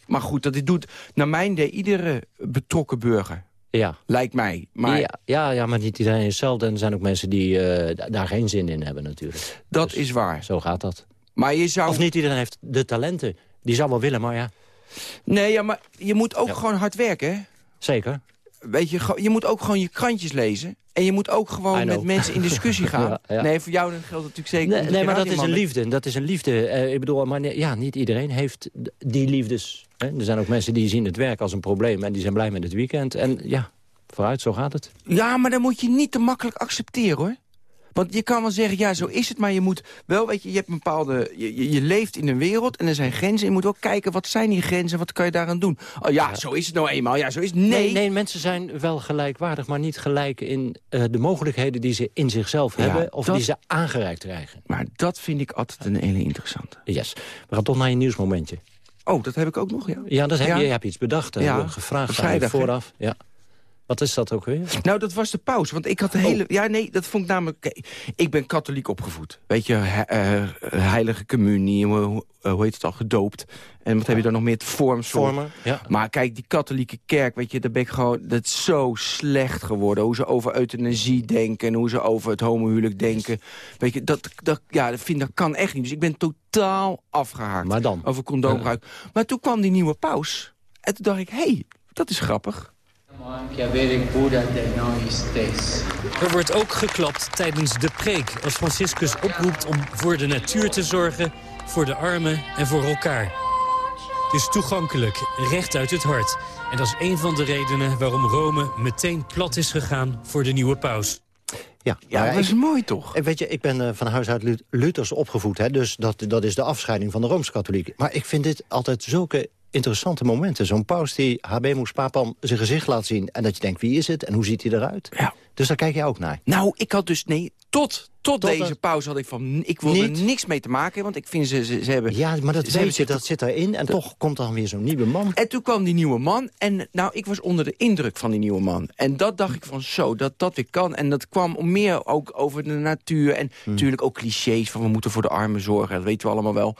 Maar goed, dat dit doet, naar mijn idee, iedere betrokken burger. Ja. Lijkt mij. Maar... Ja, ja, ja, maar niet iedereen is hetzelfde. En er zijn ook mensen die uh, daar geen zin in hebben natuurlijk. Dat dus is waar. Zo gaat dat. Maar je zou... Of niet iedereen heeft de talenten. Die zou wel willen, maar ja. Nee, ja, maar je moet ook gewoon hard werken, hè? Zeker. weet je, je moet ook gewoon je krantjes lezen. En je moet ook gewoon met mensen in discussie gaan. Ja, ja. Nee, voor jou dan geldt natuurlijk zeker. Nee, nee maar dat is een liefde. Dat is een liefde. Eh, ik bedoel, maar nee, ja, niet iedereen heeft die liefdes. Hè? Er zijn ook mensen die zien het werk als een probleem... en die zijn blij met het weekend. En ja, vooruit, zo gaat het. Ja, maar dan moet je niet te makkelijk accepteren, hoor. Want je kan wel zeggen, ja, zo is het, maar je moet wel, weet je, je hebt een bepaalde, je, je, je leeft in een wereld en er zijn grenzen. Je moet ook kijken, wat zijn die grenzen, wat kan je daaraan doen? Oh ja, zo is het nou eenmaal, ja, zo is het. Nee, Nee, nee, mensen zijn wel gelijkwaardig... maar niet gelijk in eh, de mogelijkheden die ze in zichzelf Ja, hebben... of dat- die ze aangereikt krijgen. Maar dat vind ik altijd een hele interessante. Yes. We gaan toch naar je nieuwsmomentje. Oh, dat heb ik ook nog, ja. Ja, dat heb Ja. je, je hebt iets bedacht. hè, Ja, gevraagd aan je vooraf. Ja. Wat is dat ook weer? Nou, dat was de pauze. Want ik had de Oh. hele... Ja, nee, dat vond ik namelijk... ik ben katholiek opgevoed. Weet je, he- eh, heilige communie, hoe, eh, hoe heet het al, gedoopt. En wat heb je dan nog meer? Het vormsel. Vormen, ja. Maar kijk, die katholieke kerk, weet je, daar ben ik gewoon... Dat is zo slecht geworden. Hoe ze over euthanasie denken en hoe ze over het homohuwelijk denken. Weet je, dat, dat, ja, dat, vind, dat kan echt niet. Dus ik ben totaal afgehaakt. Maar dan? Over condoomgebruik. Maar toen kwam die nieuwe paus. En toen dacht ik, hé, hey, dat is grappig. Er wordt ook geklapt tijdens de preek als Franciscus oproept om voor de natuur te zorgen, voor de armen en voor elkaar. Het is toegankelijk, recht uit het hart. En dat is een van de redenen waarom Rome meteen plat is gegaan voor de nieuwe paus. Ja, Ja, maar dat is ik- mooi toch? eh, Weet je, ik ben eh, van huis uit Lut- Luthers opgevoed. Hè, dus dat, dat is de afscheiding van de Rooms-Katholieken. Maar ik vind dit altijd zulke interessante momenten. Zo'n paus die Habemus Papam zijn gezicht laat zien... en dat je denkt, wie is het en hoe ziet hij eruit? Ja. Dus daar kijk je ook naar. Nou, ik had dus, nee, tot, tot, Tot deze dat- pauze had ik van, ik wil er niks mee te maken, want ik vind ze, ze, ze hebben... Ja, maar dat weet je, zich dat zit erin. En toch komt dan weer zo'n nieuwe man. En toen kwam die nieuwe man. En nou, ik was onder de indruk van die nieuwe man. En dat dacht ik van zo, dat dat weer kan. En dat kwam om meer ook over de natuur. En Hmm. natuurlijk ook clichés van we moeten voor de armen zorgen. Dat weten we allemaal wel.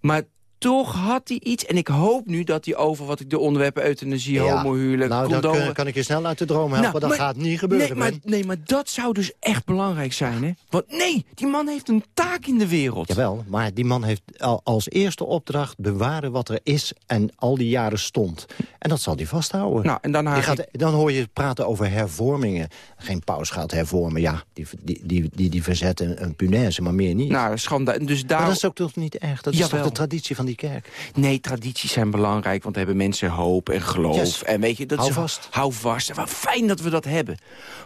Maar toch had hij iets. En ik hoop nu dat hij over wat ik de onderwerpen euthanasie, Ja. homohuwelijk, Nou, dan kan, ik je snel uit de droom helpen. Nou, dat maar- gaat niet gebeuren, Nee maar, nee, maar dat zou dus echt belangrijk zijn, hè? Want nee, die man heeft een taak in de wereld. Jawel, maar die man heeft al als eerste opdracht bewaren wat er is en al die jaren stond. En dat zal hij vasthouden. Nou, en dan gaat, dan hoor je praten over hervormingen. Geen paus gaat hervormen, ja, die, die, die, die, die verzet een, punaise, maar meer niet. Nou, schande. Dus daar... Maar dat is ook toch niet erg? Dat is Jawel. toch de traditie van die kerk? Nee, tradities zijn belangrijk, want hebben mensen hoop en geloof. Yes. En weet je, dat Hou is, vast. Hou vast. En wat fijn dat we dat hebben.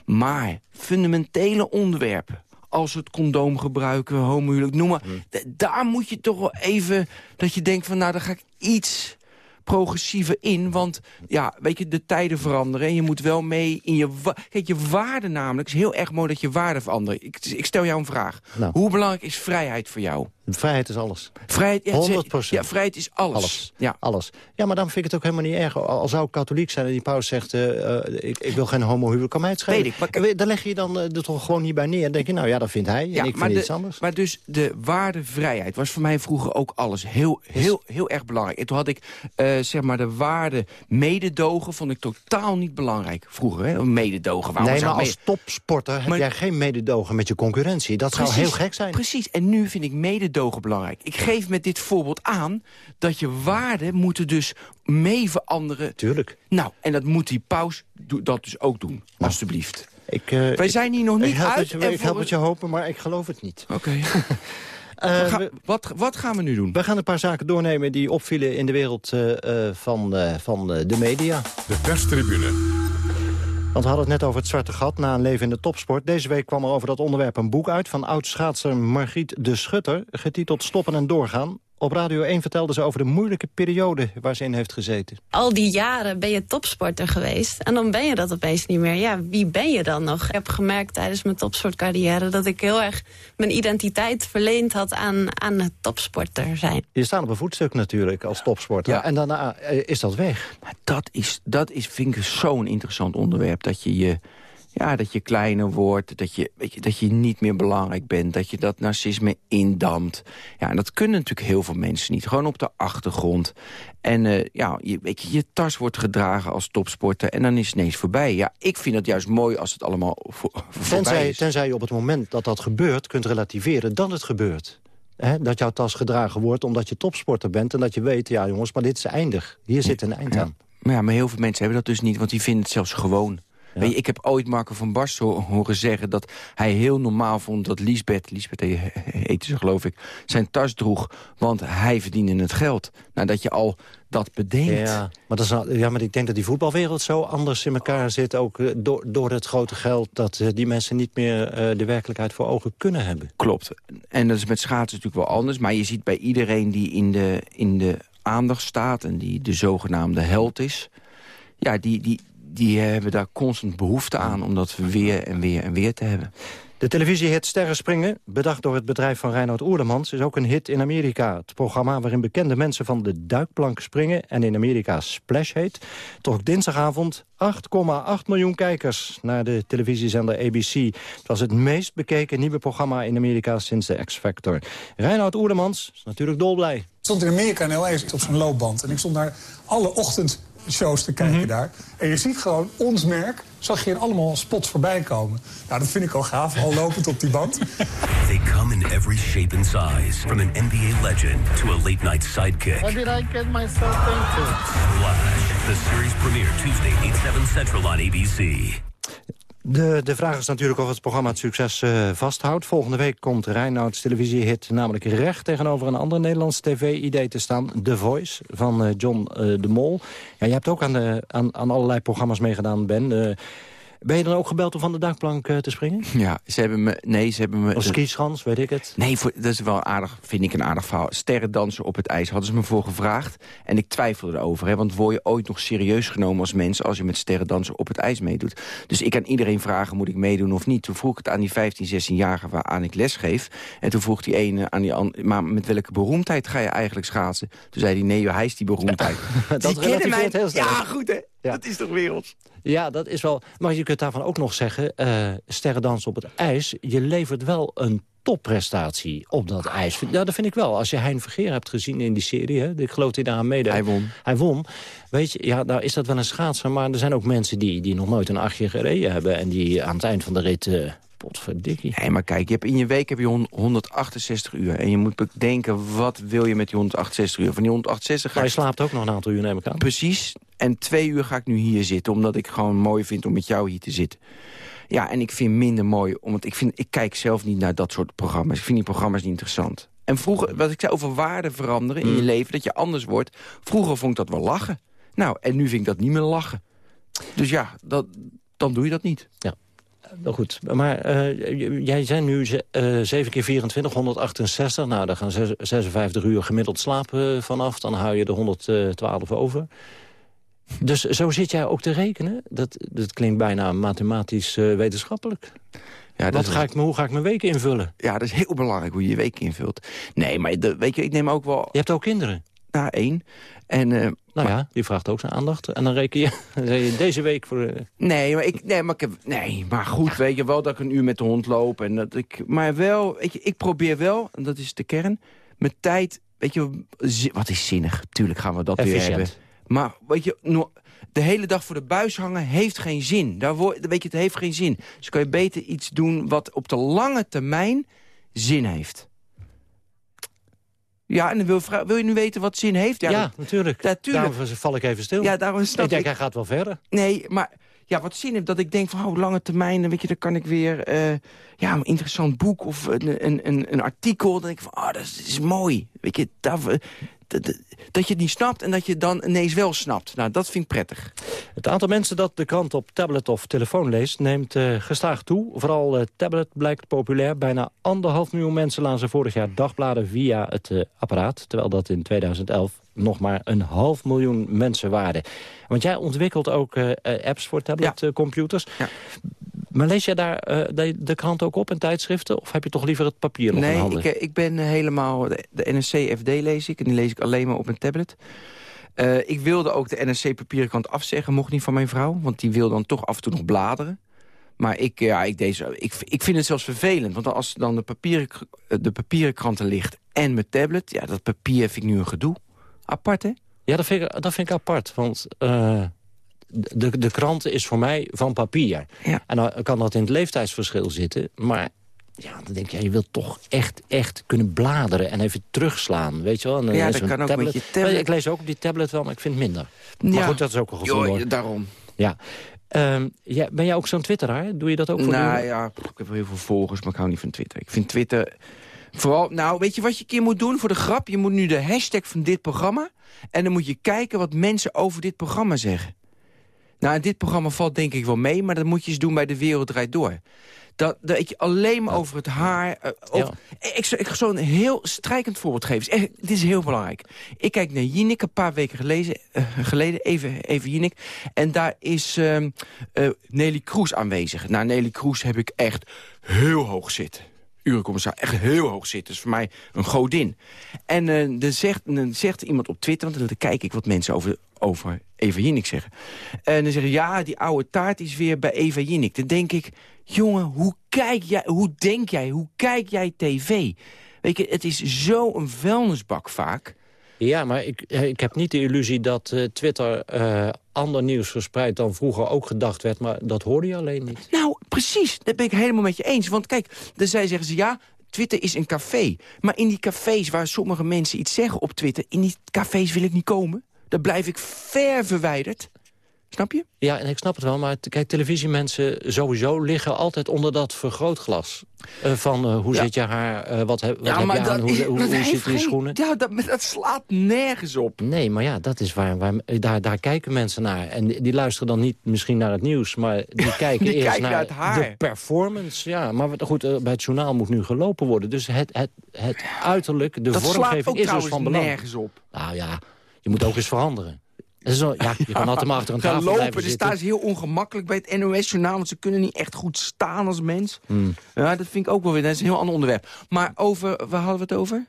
Maar fundamentele onderwerpen, als het condoom gebruiken, homohuwelijk, noem maar. Hmm. Daar moet je toch wel even, dat je denkt van nou, daar ga ik iets progressiever in. Want ja, weet je, de tijden veranderen. En je moet wel mee in je... Kijk, je waarde namelijk... Het is heel erg mooi dat je waarde verandert. Ik, ik stel jou een vraag. Nou. Hoe belangrijk is vrijheid voor jou? Vrijheid is alles. Vrijheid, ja, 100 Ja, vrijheid is alles. Alles. Ja. alles. Ja, maar dan vind ik het ook helemaal niet erg. Al, zou ik katholiek zijn en die paus zegt... eh, eh, ik, ik wil geen homohuwelijk, kan mij het schelen. Weet ik, maar En we- Dan leg je dan eh, er toch gewoon niet bij neer. Dan denk je, nou ja, dat vindt hij en ik vind maar, iets de, anders. maar dus de waarde vrijheid was voor mij vroeger ook alles heel, heel, heel erg belangrijk. En toen had ik, eh, zeg maar, de waarde mededogen vond ik totaal niet belangrijk. Vroeger, hè, mededogen. Waarom nee, maar als topsporter heb jij geen mededogen met je concurrentie. Dat zou heel gek zijn. Precies, en nu vind ik mededogen belangrijk. Ik geef met dit voorbeeld aan dat je waarden moeten dus mee veranderen. Tuurlijk. Nou, en dat moet die paus dat dus ook doen, alstublieft. Ik, eh, Wij ik- zijn hier nog ik niet help uit. Het, ik help het je hopen, maar ik geloof het niet. Oké. Eh, wat, wat gaan we nu doen? We gaan een paar zaken doornemen die opvielen in de wereld eh, eh, van, eh, van eh, de media. De perstribune. Want we hadden het net over het zwarte gat na een leven in de topsport. Deze week kwam er over dat onderwerp een boek uit... van oud-schaatser Margriet de Schutter, getiteld Stoppen en Doorgaan. Op Radio 1 vertelde ze over de moeilijke periode waar ze in heeft gezeten. Al die jaren ben je topsporter geweest. En dan ben je dat opeens niet meer. Ja, wie ben je dan nog? Ik heb gemerkt tijdens mijn topsportcarrière... dat ik heel erg mijn identiteit verleend had aan, aan het topsporter zijn. Je staat op een voetstuk natuurlijk als topsporter. Ja. En daarna eh, is dat weg. Maar dat is, dat is vind ik zo'n interessant onderwerp. Dat je je... Ja, dat je kleiner wordt, dat je, weet je, dat je niet meer belangrijk bent... dat je dat narcisme indampt. Ja, en dat kunnen natuurlijk heel veel mensen niet. Gewoon op de achtergrond. En eh, ja, je, weet je, je tas wordt gedragen als topsporter... en dan is het ineens voorbij. Ja, ik vind het juist mooi als het allemaal voor, voorbij Tenzij, is. tenzij je op het moment dat dat gebeurt kunt relativeren dat het gebeurt. Dat jouw tas gedragen wordt omdat je topsporter bent... en dat je weet, ja jongens, maar dit is eindig. Hier zit een eind aan. Maar ja, maar heel veel mensen hebben dat dus niet, want die vinden het zelfs gewoon. Weet je, ik heb ooit Marco van ho- horen zeggen dat hij heel normaal vond dat Lisbeth, Lisbeth he- heette ze geloof ik, zijn tas droeg, want hij verdiende het geld. Nou, dat je al dat bedenkt. Ja, maar, dat is, ja, maar ik denk dat die voetbalwereld zo anders in elkaar zit... ook eh, door, door het grote geld, dat eh, die mensen niet meer eh, de werkelijkheid voor ogen kunnen hebben. Klopt. En dat is met schaatsen natuurlijk wel anders. Maar je ziet bij iedereen die in de, in de aandacht staat... en die de zogenaamde held is... ja, die, die, die hebben daar constant behoefte aan... om dat weer en weer en weer te hebben. De televisiehit Sterrenspringen, bedacht door het bedrijf van Reinoud Oerlemans... is ook een hit in Amerika. Het programma waarin bekende mensen van de duikplank springen... en in Amerika Splash heet, trok dinsdagavond 8,8 miljoen kijkers... naar de televisiezender ABC. Het was het meest bekeken nieuwe programma in Amerika sinds de X-Factor. Reinoud Oerlemans is natuurlijk dolblij. Ik stond in Amerika in L.A. op zo'n loopband. En ik stond daar alle ochtendshows te kijken daar. En je ziet gewoon ons merk, zag je in allemaal spots voorbij komen. Nou, dat vind ik al gaaf, al lopend op die band. They come in every shape and size, from an NBA legend to a late night sidekick. What did I get myself into? Flash, the series premiere Tuesday, 8, 7 Central on ABC. De, de vraag is natuurlijk of het programma het succes eh, vasthoudt. Volgende week komt Reinouds televisiehit namelijk recht... tegenover een ander Nederlands tv-idee te staan. The Voice van eh, John eh, de Mol. Ja, je hebt ook aan, de, aan, aan allerlei programma's meegedaan, Ben. Ben je dan ook gebeld om van de dakplank eh, te springen? Ja, ze hebben me... Nee, ze hebben me... Of skischans, weet ik het. Nee, voor, dat is wel aardig, vind ik een aardig verhaal. Sterrendansen op het ijs hadden ze me voor gevraagd. En ik twijfelde erover, hè, want word je ooit nog serieus genomen als mens... als je met sterrendansen op het ijs meedoet. Dus ik kan iedereen vragen, moet ik meedoen of niet? Toen vroeg ik het aan die 15, 16-jarigen waaraan ik les geef. En toen vroeg die ene aan die andere... maar met welke beroemdheid ga je eigenlijk schaatsen? Toen zei hij, nee, hij is die beroemdheid. Dat kennen mij. relativeert heel sterk. Ja, goed hè? Dat is toch werelds? Ja, dat is wel... Maar je kunt daarvan ook nog zeggen... eh sterrendans op het ijs, je levert wel een topprestatie op dat ijs. Ja, dat vind ik wel. Als je Hein Vergeer hebt gezien in die serie... Hè, ik geloof hij daar aan meedeed. Hij won. Hij won. Weet je, ja, nou is dat wel een schaatser... maar er zijn ook mensen die, die nog nooit een achtje gereden hebben... en die aan het eind van de rit... eh potverdikkie. Nee, maar kijk, je hebt in je week heb je hon- 168 uur. En je moet bedenken, wat wil je met die 168 uur? Van die 168 ga Maar je slaapt ook nog een aantal uur, neem ik aan. Precies. En twee uur ga ik nu hier zitten, omdat ik gewoon mooi vind om met jou hier te zitten. Ja, en ik vind minder mooi, omdat ik, vind, ik kijk zelf niet naar dat soort programma's. Ik vind die programma's niet interessant. En vroeger, wat ik zei over waarden veranderen in je leven, dat je anders wordt. Vroeger vond ik dat wel lachen. Nou, en nu vind ik dat niet meer lachen. Dus ja, dat, dan doe je dat niet. Ja. Nou goed, maar eh, jij zijn nu ze- eh 7 keer 24, 168. Nou, daar gaan zes- 56 uur gemiddeld slapen vanaf. Dan hou je er 112 over. Dus zo zit jij ook te rekenen? Dat, dat klinkt bijna mathematisch eh, wetenschappelijk. Ja, Wat ga is- ik, me- hoe ga ik mijn weken invullen? Ja, dat is heel belangrijk hoe je je week invult. Nee, maar de, weet je, ik neem ook wel... Je hebt ook kinderen? Ja, één. En, Nou ja, die vraagt ook zijn aandacht. En dan reken je, dan je deze week voor... Nee, maar, ik, nee, maar, ik heb, nee, maar goed, weet je wel dat ik een uur met de hond loop. En dat ik, maar wel, weet je, ik probeer wel, en dat is de kern, mijn tijd, weet je, wat is zinnig? Tuurlijk gaan we dat weer hebben. Maar weet je, no- de hele dag voor de buis hangen heeft geen zin. Daar word, weet je, het heeft geen zin. Dus kan je beter iets doen wat op de lange termijn zin heeft. Ja, en dan wil, wil je nu weten wat zin heeft? Ja, dat- natuurlijk. Natuurlijk. Daarom val ik even stil. Ja, daarom snap ik denk, ik- hij gaat wel verder. Nee, maar ja, wat zin heeft dat ik denk van oh, lange termijn, dan weet je, dan kan ik weer eh, ja, een interessant boek of een, een, een, een artikel. Dan denk ik van, oh, dat is, dat is mooi. Weet je, daar, dat, je het niet snapt en dat je het dan ineens wel snapt. Nou, dat vind ik prettig. Het aantal mensen dat de krant op tablet of telefoon leest... neemt eh, gestaag toe. Vooral eh, tablet blijkt populair. Bijna anderhalf miljoen mensen lazen vorig jaar dagbladen via het eh, apparaat. Terwijl dat in 2011 nog maar een half miljoen mensen waren. Want jij ontwikkelt ook eh, eh, apps voor tabletcomputers. Maar lees jij daar eh, de, de krant ook op in tijdschriften? Of heb je toch liever het papier nog in nee, handen? ik, eh, ik ben eh, helemaal... De, de NSC-FD lees ik en die lees ik alleen maar op een tablet. Eh, ik wilde ook de NSC-papieren afzeggen, mocht niet van mijn vrouw. Want die wil dan toch af en toe nog bladeren. Maar ik, ja, ik, deze, ik, ik vind het zelfs vervelend. Want als dan de papieren, de papieren kranten ligt en mijn tablet... ja, dat papier vind ik nu een gedoe. Apart, hè? Ja, dat vind ik, dat vind ik apart. Want eh, de, de krant is voor mij van papier. En dan kan dat in het leeftijdsverschil zitten. Maar ja, dan denk je, je wilt toch echt, echt kunnen bladeren en even terugslaan, weet je wel? En dan Ja, is dat een kan ook tablet. met je tablet. Ik lees ook op die tablet wel, maar ik vind het minder. Maar Ja. goed, dat is ook een gevoel. Hoor. daarom. Ja. Ehm, ja, ben jij ook zo'n twitteraar? Doe je dat ook voor Nou ja, ik heb wel heel veel volgers, maar ik hou niet van Twitter. Ik vind Twitter... Vooral, nou, weet je wat je een keer moet doen voor de grap? Je moet nu de hashtag van dit programma... en dan moet je kijken wat mensen over dit programma zeggen. Nou, dit programma valt denk ik wel mee... maar dat moet je eens doen bij De Wereld Draait Door. Dat, dat je alleen maar over het haar... eh, over- ik, zou- ik ga zo'n heel strijkend voorbeeld geven. Echt, dit is heel belangrijk. Ik kijk naar Jinek een paar weken geleden, eh, geleden even, even Jinek. En daar is eh, Nelly Kroes aanwezig. Nou, Nelly Kroes heb ik echt heel hoog zitten. Urencommissar, echt heel hoog. Dat is voor mij een godin. En eh, dan, zegt, zegt iemand op Twitter, want dan kijk ik wat mensen over, over Eva Jinek zeggen. En dan zeggen ja, die oude taart is weer bij Eva Jinek. Dan denk ik, jongen, hoe kijk jij, hoe denk jij, hoe kijk jij tv? Weet je, het is zo'n vuilnisbak vaak. Ja, maar ik, eh, ik heb niet de illusie dat eh, Twitter eh, ander nieuws verspreidt dan vroeger ook gedacht werd. Maar dat hoorde je alleen niet. Nou, precies. Dat ben ik helemaal met je eens. Want kijk, dan zij zeggen ze ja, Twitter is een café. Maar in die cafés waar sommige mensen iets zeggen op Twitter... in die cafés wil ik niet komen. Daar blijf ik ver verwijderd. Snap je? Ja, en ik snap het wel, maar kijk, televisiemensen sowieso liggen altijd onder dat vergrootglas. Eh, van eh, hoe Ja. zit je haar, eh, wat, heb, wat heb je aan, hoe, is- hoe, hoe zitten je schoenen? Ja, dat, dat slaat nergens op. Nee, maar ja, dat is waar, waar daar, daar kijken mensen naar. En die, die luisteren dan niet misschien naar het nieuws, maar die kijken Die eerst kijken naar, naar het haar. de performance. Ja, maar goed, bij het journaal moet nu gelopen worden. Dus het, het, het uiterlijk, de dat vormgeving is dus van belang. nergens op. Nou ja, je moet ook eens veranderen. Wel- ja, je kan altijd maar achter een Gaan tafel lopen, blijven dus daar is heel ongemakkelijk bij het NOS-journaal... want ze kunnen niet echt goed staan als mens. Hmm. Ja, dat vind ik ook wel weer, dat is een heel ander onderwerp. Maar over, waar hadden we het over?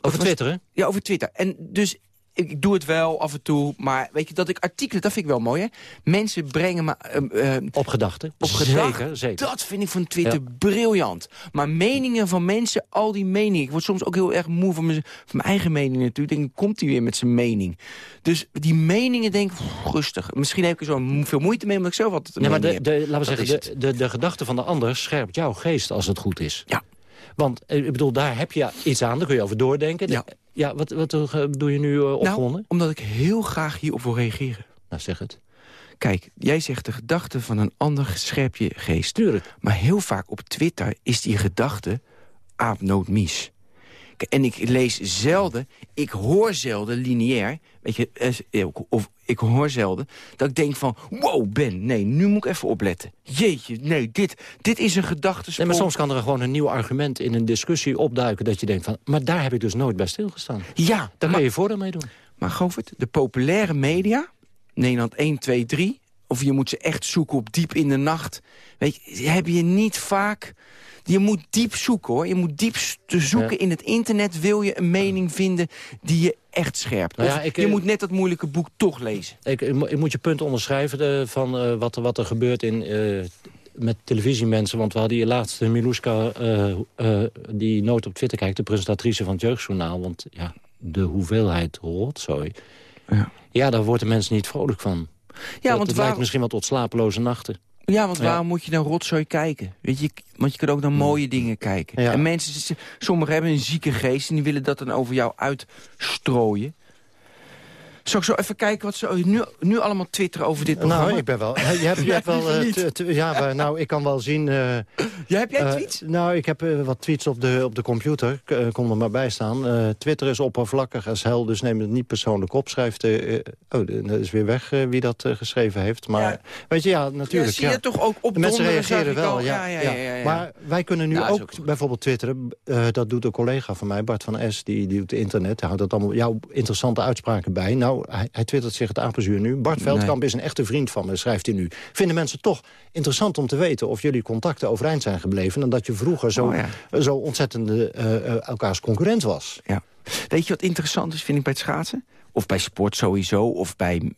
Over Twitter, hè? Ja, over Twitter. En dus, ik, doe het wel af en toe, maar weet je, dat ik artikelen, dat vind ik wel mooi, hè? Mensen brengen me... ehm, ehm, Op gedachten. op gedachten. Zeker. Dat vind ik van Twitter Ja. briljant. Maar meningen van mensen, al die meningen. Ik word soms ook heel erg moe van mijn, van mijn eigen mening natuurlijk. Dan komt hij weer met zijn mening. Dus die meningen denk ik, rustig. Misschien heb ik er zo veel moeite mee, omdat ik zelf altijd een Ja, maar de, de, laten we zeggen, de, de, de gedachte van de ander scherpt jouw geest als het goed is. Ja. Want eh, ik bedoel, daar heb je iets aan, daar kun je over doordenken. Ja. Ja, wat, wat eh, doe je nu uh, opgewonden? Nou, omdat ik heel graag hierop wil reageren. Nou, zeg het. Kijk, jij zegt de gedachte van een ander scherp je geest. Tuurlijk. Maar heel vaak op Twitter is die gedachte aapnootmies. En ik lees zelden, ik hoor zelden lineair, weet je, eh, of ik hoor zelden, dat ik denk van, wow Ben, nee, nu moet ik even opletten. Jeetje, nee, dit, dit is een gedachte. Nee, maar soms kan er gewoon een nieuw argument in een discussie opduiken... dat je denkt van, maar daar heb ik dus nooit bij stilgestaan. Ja, Daar kan je voordeel mee doen. Maar Govert, de populaire media, Nederland 1, 2, 3... of je moet ze echt zoeken op diep in de nacht... weet je, heb je niet vaak... Je moet diep zoeken, hoor. Je moet diep te zoeken in het internet... wil je een mening vinden die je echt scherpt. Nou ja, ik, je eh, moet net dat moeilijke boek toch lezen. Ik, ik mo- ik moet je punt onderschrijven eh, van eh, wat, er- wat er gebeurt in, eh, met televisiemensen. Want we hadden hier laatst Miluska, eh, eh, die nooit op Twitter kijkt... de presentatrice van het Jeugdjournaal. Want ja, de hoeveelheid rotzooi... Ja. ja, daar worden mensen niet vrolijk van. Ja, Dat- want het waar- lijkt misschien wat tot slapeloze nachten. Ja, want Ja. waarom moet je naar rotzooi kijken? Weet je, want je kunt ook naar mooie dingen kijken. Ja. En mensen, sommigen hebben een zieke geest... en die willen dat dan over jou uitstrooien. Zal ik zo even kijken wat ze nu, nu allemaal twitteren over dit programma? Nou, ik ben wel... Je hebt, je hebt wel eh, ja, nou, ik kan wel zien... eh, Ja, heb jij eh, tweets? nou, ik heb wat tweets op de, op de computer. Kom er maar bij staan. Twitter is oppervlakkig als hel, dus neem het niet persoonlijk op. Schrijft... oh, dat is weer weg wie dat geschreven heeft. Maar weet je, ja, natuurlijk. Ja, zie je toch ook op De mensen reageren wel, ja, Ja. Maar wij kunnen nu Nou, ook, bijvoorbeeld twitteren. Dat doet een collega van mij, Bart van S. Die, die doet internet. Hij houdt dat allemaal jouw interessante uitspraken bij. Nou, hij, hij twittert zich het apenzuur nu. Bart Veldkamp is een echte vriend van me, schrijft hij nu. Vinden mensen toch interessant om te weten... of jullie contacten overeind zijn gebleven... en dat je vroeger zo, Oh, ja. zo ontzettend eh, eh, elkaars concurrent was. Ja. Weet je wat interessant is, vind ik, bij het schaatsen? Of bij sport sowieso, of bij,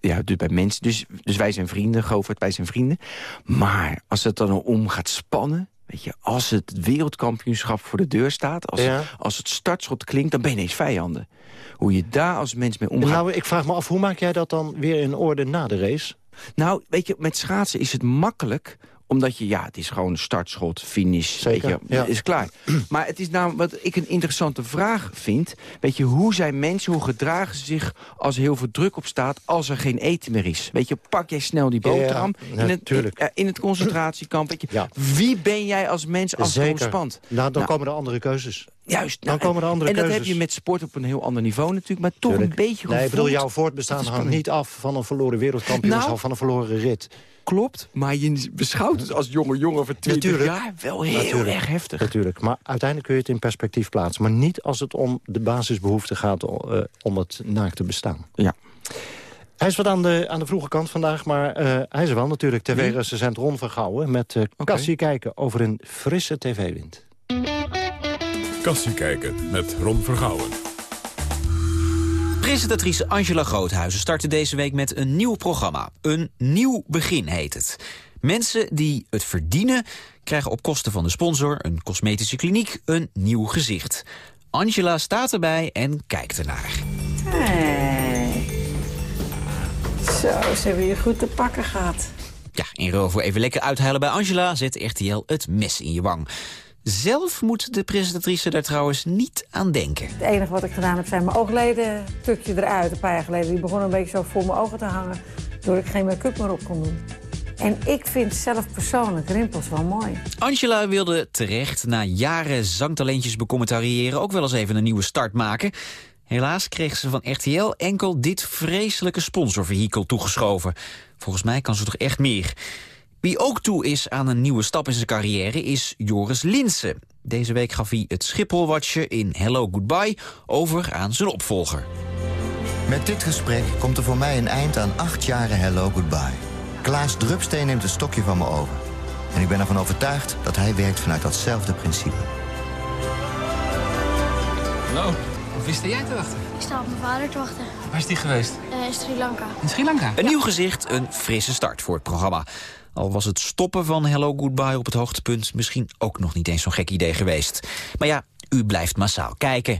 ja, dus bij mensen. Dus, dus wij zijn vrienden, Govert, wij zijn vrienden. Maar als het dan om gaat spannen... Weet je, als het wereldkampioenschap voor de deur staat... als, Ja. als het startschot klinkt, dan ben je ineens vijanden. Hoe je daar als mens mee omgaat... Nou, ik vraag me af, hoe maak jij dat dan weer in orde na de race? Nou, weet je, met schaatsen is het makkelijk Omdat je, ja, het is gewoon startschot, finish, Zeker, weet je, ja. is klaar. Maar het is nou wat ik een interessante vraag vind. Weet je, hoe zijn mensen, hoe gedragen ze zich als er heel veel druk op staat... als er geen eten meer is? Weet je, pak jij snel die boterham in, het, in, eh, in, het concentratiekamp? Weet je, Wie ben jij als mens als het ontspant? Nou, dan nou, komen er andere keuzes. Juist. Dan nou, komen er andere en keuzes. En dat heb je met sport op een heel ander niveau natuurlijk. Maar toch een beetje Nee, ik bedoel, jouw voortbestaan hangt niet af van een verloren wereldkampioenschap... Nou, van een verloren rit. Klopt, maar je beschouwt het als jonge jongen van 20 jaar wel heel erg heftig. Natuurlijk, maar uiteindelijk kun je het in perspectief plaatsen. Maar niet als het om de basisbehoefte gaat uh, om het naakte bestaan. Ja. Hij is wat aan de, aan de vroege kant vandaag, maar uh, hij is er wel natuurlijk. TV-recensent Ron Vergouwen met uh, okay. Kassie kijken over een frisse tv-wind. Kassie kijken met Ron Vergouwen. Presentatrice Angela Groothuizen startte deze week met een nieuw programma. Een nieuw begin heet het. Mensen die het verdienen krijgen op kosten van de sponsor... een cosmetische kliniek, een nieuw gezicht. Angela staat erbij en kijkt ernaar. Hey. Zo, ze hebben je goed te pakken gehad. Ja, in ruil voor even lekker uithalen bij Angela... zet RTL het mes in je wang. Zelf moet de presentatrice daar trouwens niet aan denken. Het enige wat ik gedaan heb zijn mijn oogleden tukje eruit een paar jaar geleden. Die begonnen een beetje zo voor mijn ogen te hangen... doordat ik geen make-up meer op kon doen. En ik vind zelf persoonlijk rimpels wel mooi. Angela wilde terecht na jaren zangtalentjes becommentariëren... ook wel eens even een nieuwe start maken. Helaas kreeg ze van RTL enkel dit vreselijke sponsorvehikel toegeschoven. Volgens mij kan ze toch echt meer. Wie ook toe is aan een nieuwe stap in zijn carrière is Joris Linsen. Deze week gaf hij het Schipholwatje in Hello Goodbye over aan zijn opvolger. Met dit gesprek komt er voor mij een eind aan acht jaren Hello Goodbye. Klaas Drupsteen neemt het stokje van me over. En ik ben ervan overtuigd dat hij werkt vanuit datzelfde principe. Hallo, wie sta jij te wachten? Ik sta op mijn vader te wachten. Waar is die geweest? Uh, in Sri Lanka. In Sri Lanka? Een nieuw gezicht, een frisse start voor het programma. Al was het stoppen van Hello Goodbye op het hoogtepunt... misschien ook nog niet eens zo'n gek idee geweest. Maar ja, u blijft massaal kijken.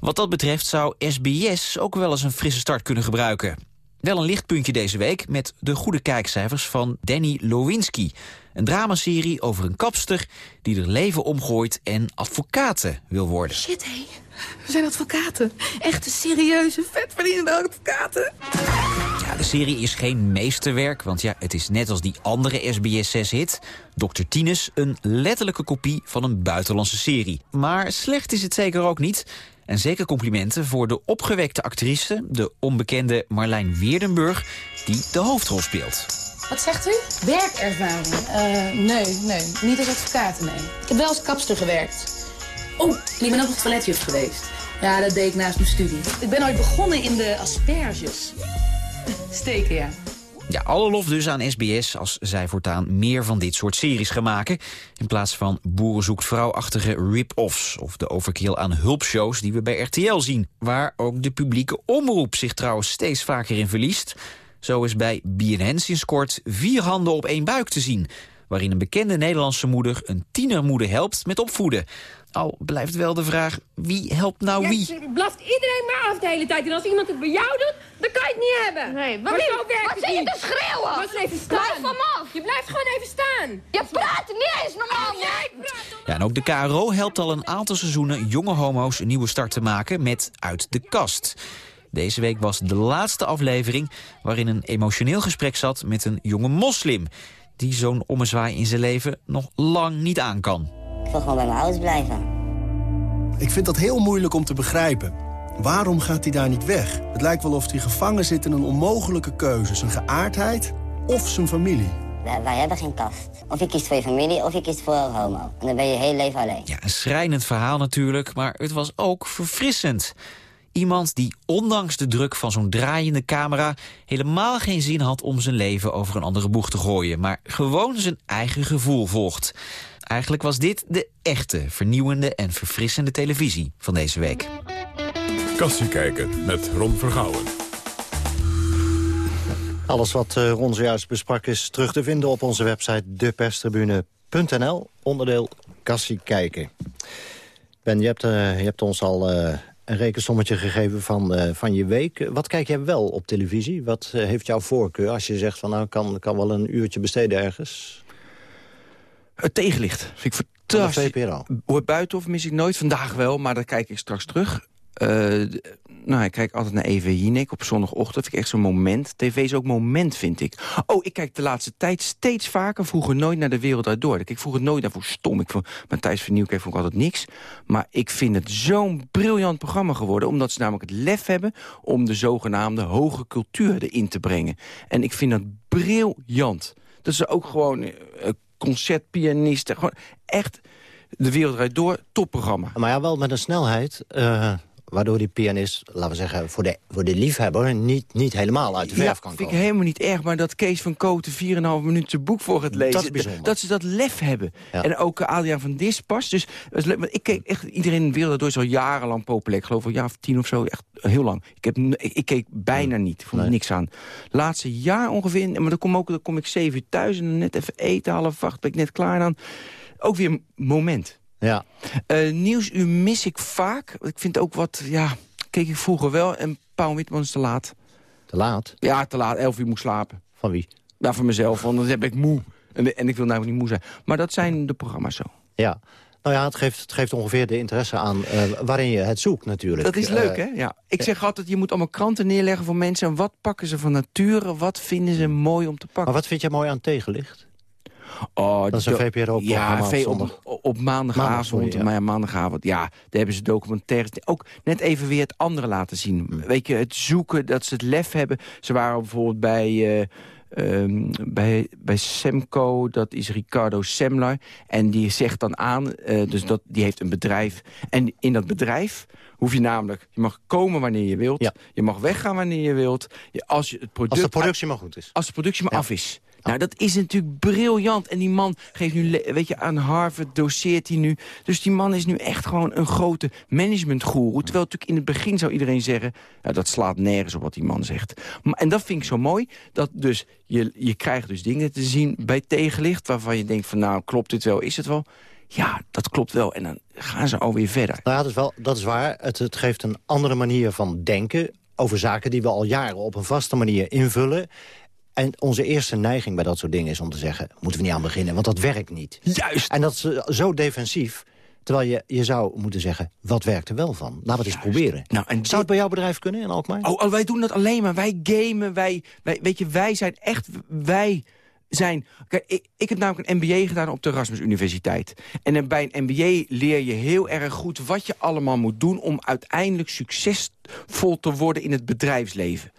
Wat dat betreft zou SBS ook wel eens een frisse start kunnen gebruiken. Wel een lichtpuntje deze week met de goede kijkcijfers van Danny Lowinski. Een dramaserie over een kapster die er leven omgooit en advocaten wil worden. Shit, hé. We zijn advocaten. Echte, serieuze, vetverdienende advocaten. De serie is geen meesterwerk, want ja, het is net als die andere SBS6-hit... Dr. Tinus, een letterlijke kopie van een buitenlandse serie. Maar slecht is het zeker ook niet. En zeker complimenten voor de opgewekte actrice... de onbekende Marlijn Weerdenburg, die de hoofdrol speelt. Wat zegt u? Werkervaring? Uh, nee, nee. Niet als advocaat, nee. Ik heb wel als kapster gewerkt. Oh, ik ben ook nog toiletjuf geweest. Ja, dat deed ik naast mijn studie. Ik ben ooit begonnen in de asperges. Steken, ja. Ja, alle lof dus aan SBS als zij voortaan meer van dit soort series gaan maken... in plaats van boeren zoekt rip-offs... of de overkill aan hulpshows die we bij RTL zien... waar ook de publieke omroep zich trouwens steeds vaker in verliest. Zo is bij BNN sinds kort vier handen op één buik te zien... waarin een bekende Nederlandse moeder een tienermoeder helpt met opvoeden. Al blijft wel de vraag, wie helpt nou wie? Je blaft iedereen maar af de hele tijd. En als iemand het bij jou doet, dan kan je het niet hebben. Nee, maar zo werkt wat zit je te schreeuwen? Blijf even staan. Blijf van me af. Je blijft gewoon even staan. Je praat niet eens normaal. Oh, jij praat Ja, en ook de KRO helpt al een aantal seizoenen jonge homo's een nieuwe start te maken met Uit de Kast. Deze week was de laatste aflevering waarin een emotioneel gesprek zat met een jonge moslim... die zo'n ommezwaai in zijn leven nog lang niet aan kan. Ik wil gewoon bij mijn ouders blijven. Ik vind dat heel moeilijk om te begrijpen. Waarom gaat hij daar niet weg? Het lijkt wel of hij gevangen zit in een onmogelijke keuze. Zijn geaardheid of zijn familie. Wij, wij hebben geen kast. Of je kiest voor je familie of je kiest voor een homo. En dan ben je je heel leven alleen. Ja, een schrijnend verhaal natuurlijk, maar het was ook verfrissend. Iemand die ondanks de druk van zo'n draaiende camera... helemaal geen zin had om zijn leven over een andere boeg te gooien... maar gewoon zijn eigen gevoel volgt. Eigenlijk was dit de echte, vernieuwende en verfrissende televisie van deze week. Kassie kijken met Ron Vergouwen. Alles wat uh, Ron zojuist besprak is terug te vinden op onze website deperstribune.nl. Onderdeel Kassie kijken. Ben, je hebt, uh, je hebt ons al uh, een rekensommetje gegeven van, van je week. Wat kijk jij wel op televisie? Wat heeft jouw voorkeur als je zegt van nou kan, kan wel een uurtje besteden ergens? Het tegenlicht. Vind ik fantastisch. Hoort buitenhof mis ik nooit. Vandaag wel, maar daar kijk ik straks terug. Uh, nou, ik kijk altijd naar Eva Jinek op zondagochtend. Vind ik echt zo'n moment. TV is ook moment, vind ik. Oh, ik kijk de laatste tijd steeds vaker. Vroeger nooit naar de wereld uit door. Ik vroeger nooit naar voor stom. Ik vond, Matthijs van Nieuwkerk vond altijd niks. Maar ik vind het zo'n briljant programma geworden. Omdat ze namelijk het lef hebben om de zogenaamde hoge cultuur erin te brengen. En ik vind dat briljant. Dat ze ook gewoon uh, concertpianisten. Gewoon echt de wereld rijdt door, topprogramma. Maar ja, wel met een snelheid... Uh, waardoor die pianist, laten we zeggen, voor de, voor de liefhebber... niet, niet helemaal uit de verf kan komen. vind ik helemaal niet erg. Maar dat Kees van Koten 4,5 minuten zijn boek voor het lezen... Dat is. Dat ze dat lef hebben. En ook uh, Adriaan van Dispas. Dus ik keek echt, iedereen in de wereld door is al jarenlang populair. Ik geloof al een jaar of tien of zo. Echt heel lang. Ik, heb, ik, keek bijna niet. Vond nee. niks aan. Laatste jaar ongeveer. Maar dan kom, ook, dan kom ik zeven uur thuis en net even eten, half acht. Ben ik net klaar dan ook weer een moment. Ja. Uh, nieuwsuur mis ik vaak. Ik vind ook wat, ja, keek ik vroeger wel. En Paul Witman is te laat. Te laat? Ja, te laat. Elf uur moet slapen. Van wie? Ja, van mezelf, want dan heb ik moe. En, en ik wil nou niet moe zijn. Maar dat zijn de programma's zo. Ja. Nou ja, het geeft, het geeft ongeveer de interesse aan uh, waarin je het zoekt natuurlijk. Dat is leuk, uh, hè? Ja. Ik zeg altijd, je moet allemaal kranten neerleggen voor mensen. En wat pakken ze van nature? Wat vinden ze mooi om te pakken? Maar wat vind jij mooi aan tegenlicht? Oh, dat is een VPRO-programma ja, v op, op, maandagavond. ja. Maar ja, maandagavond, ja, daar hebben ze documentaires. Ook net even weer het andere laten zien. Hmm. Weet je, het zoeken, dat ze het lef hebben. Ze waren bijvoorbeeld bij... Uh, Um, bij, bij Semco, dat is Ricardo Semler. En die zegt dan aan, uh, dus dat, die heeft een bedrijf. En in dat bedrijf hoef je namelijk... je mag komen wanneer je wilt. Ja. Je mag weggaan wanneer je wilt. Je, als, je het product, als de productie maar goed is. Als de productie maar ja. af is. Nou, dat is natuurlijk briljant. En die man geeft nu, weet je, aan Harvard doseert hij nu. Dus die man is nu echt gewoon een grote managementgoeroe. Terwijl natuurlijk in het begin zou iedereen zeggen... Dat slaat nergens op wat die man zegt. Maar, en dat vind ik zo mooi. Dat dus, je, je krijgt dus dingen te zien bij tegenlicht... waarvan je denkt van, nou, klopt dit wel, is het wel... Ja, dat klopt wel. En dan gaan ze alweer verder. Nou ja, dat is, wel, dat is waar. Het, het geeft een andere manier van denken over zaken die we al jaren op een vaste manier invullen. En onze eerste neiging bij dat soort dingen is om te zeggen... moeten we niet aan beginnen, want dat werkt niet. Juist! En dat is zo defensief... Terwijl je, je zou moeten zeggen, wat werkt er wel van? Laten we het eens proberen. Nou, en Zou het bij jouw bedrijf kunnen in Alkmaar? Oh, oh, wij doen dat alleen maar. Wij gamen, wij, wij, weet je, wij zijn echt... Wij zijn... Kijk, ik, ik heb namelijk een MBA gedaan op de Erasmus Universiteit. En bij een MBA leer je heel erg goed wat je allemaal moet doen... om uiteindelijk succesvol te worden in het bedrijfsleven.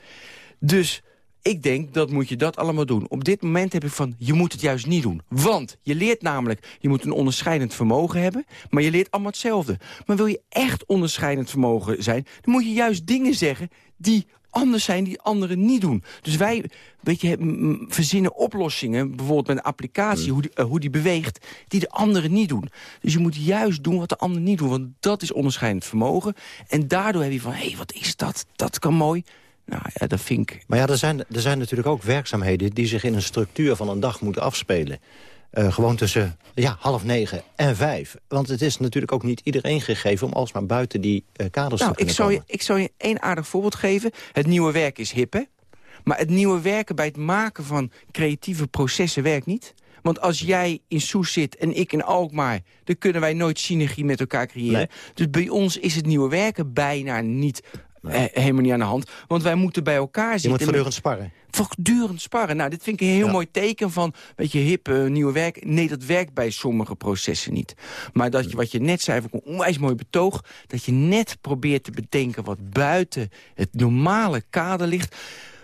Dus ik denk, dat moet je dat allemaal doen. Op dit moment heb ik van, je moet het juist niet doen. Want je leert namelijk, je moet een onderscheidend vermogen hebben... maar je leert allemaal hetzelfde. Maar wil je echt onderscheidend vermogen zijn... dan moet je juist dingen zeggen die anders zijn die anderen niet doen. Dus wij weet je, verzinnen oplossingen, bijvoorbeeld met een applicatie... Hoe, die, uh, hoe die beweegt, die de anderen niet doen. Dus je moet juist doen wat de anderen niet doen. Want dat is onderscheidend vermogen. En daardoor heb je van, hé, hey, wat is dat? Dat kan mooi. Nou ja, dat vind ik... Maar ja, er zijn, er zijn natuurlijk ook werkzaamheden... die zich in een structuur van een dag moeten afspelen. Uh, gewoon tussen ja, half negen en vijf. Want het is natuurlijk ook niet iedereen gegeven... om alsmaar buiten die uh, kaders nou, te ik zou. Je, ik zou je één aardig voorbeeld geven. Het nieuwe werk is hip, hè? Maar het nieuwe werken bij het maken van creatieve processen werkt niet. Want als jij in Soes zit en ik in Alkmaar... dan kunnen wij nooit synergie met elkaar creëren. Nee. Dus bij ons is het nieuwe werken bijna niet... Eh, helemaal niet aan de hand. Want wij moeten bij elkaar zitten. Je moet voortdurend sparren. Voortdurend sparren. Nou, dit vind ik een heel Ja. mooi teken van, weet je, hip, eh, nieuwe werk. Nee, dat werkt bij sommige processen niet. Maar dat je, wat je net zei, een onwijs mooi betoog... dat je net probeert te bedenken wat buiten het normale kader ligt...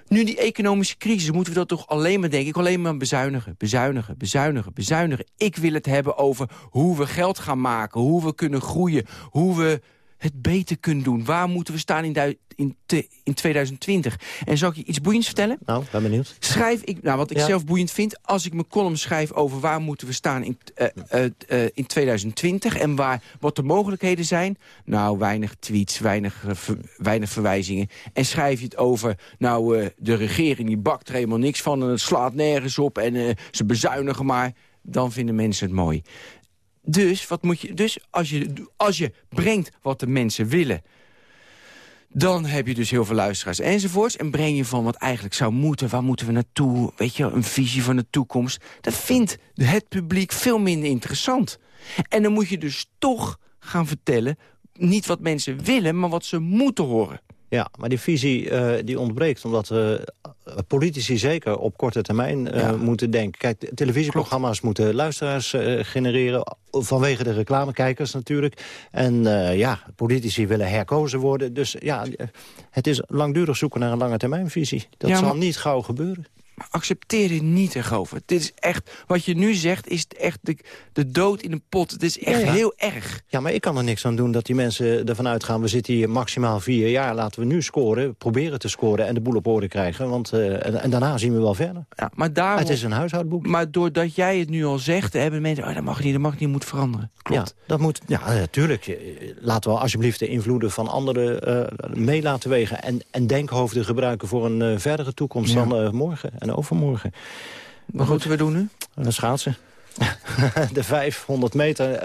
Nu die economische crisis, moeten we dat toch alleen maar denken. Ik alleen maar bezuinigen, bezuinigen, bezuinigen, bezuinigen. Ik wil het hebben over hoe we geld gaan maken, hoe we kunnen groeien, hoe we het beter kunnen doen. Waar moeten we staan in, in, te- in 2020? En zal ik je iets boeiends vertellen? Nou, ben benieuwd. Schrijf ik, nou, wat ik Ja. zelf boeiend vind... als ik mijn column schrijf over waar moeten we staan in, eh, eh, eh, in 2020... en waar, wat de mogelijkheden zijn... nou, weinig tweets, weinig, ver- weinig verwijzingen. En schrijf je het over... nou, de regering die bakt er helemaal niks van... en het slaat nergens op en ze bezuinigen maar... dan vinden mensen het mooi. Dus, wat moet je, dus als, je, als je brengt wat de mensen willen Dan heb je dus heel veel luisteraars enzovoorts. En breng je van wat eigenlijk zou moeten. Waar moeten we naartoe? Weet je, een visie van de toekomst. Dat vindt het publiek veel minder interessant. En dan moet je dus toch gaan vertellen... niet wat mensen willen, maar wat ze moeten horen. Ja, maar die visie uh, die ontbreekt omdat uh, politici zeker op korte termijn uh, ja. moeten denken. Kijk, televisieprogramma's Klopt. moeten luisteraars genereren vanwege de reclamekijkers natuurlijk. En ja, politici willen herkozen worden. Dus ja, het is langdurig zoeken naar een lange termijnvisie. Dat ja, zal niet gauw gebeuren accepteer dit niet erover. Dit is echt, wat je nu zegt, is echt de, de dood in een pot. Het is echt ja, heel erg. Ja, maar ik kan er niks aan doen dat die mensen ervan uitgaan... we zitten hier maximaal vier jaar, laten we nu scoren... proberen te scoren en de boel op orde krijgen. Want, uh, en, en, daarna zien we wel verder. Ja, maar daarom, het is een huishoudboek. Maar doordat jij het nu al zegt, hebben mensen... Oh, dat mag niet, dat mag niet, moet veranderen. Klopt. Ja, dat moet, ja, natuurlijk. Laten we alsjeblieft de invloeden van anderen uh, mee laten wegen... en, en denkhoofden gebruiken voor een uh, verdere toekomst ja. dan morgen en overmorgen. Wat moeten we doen nu? Dan schaatsen. de 500 meter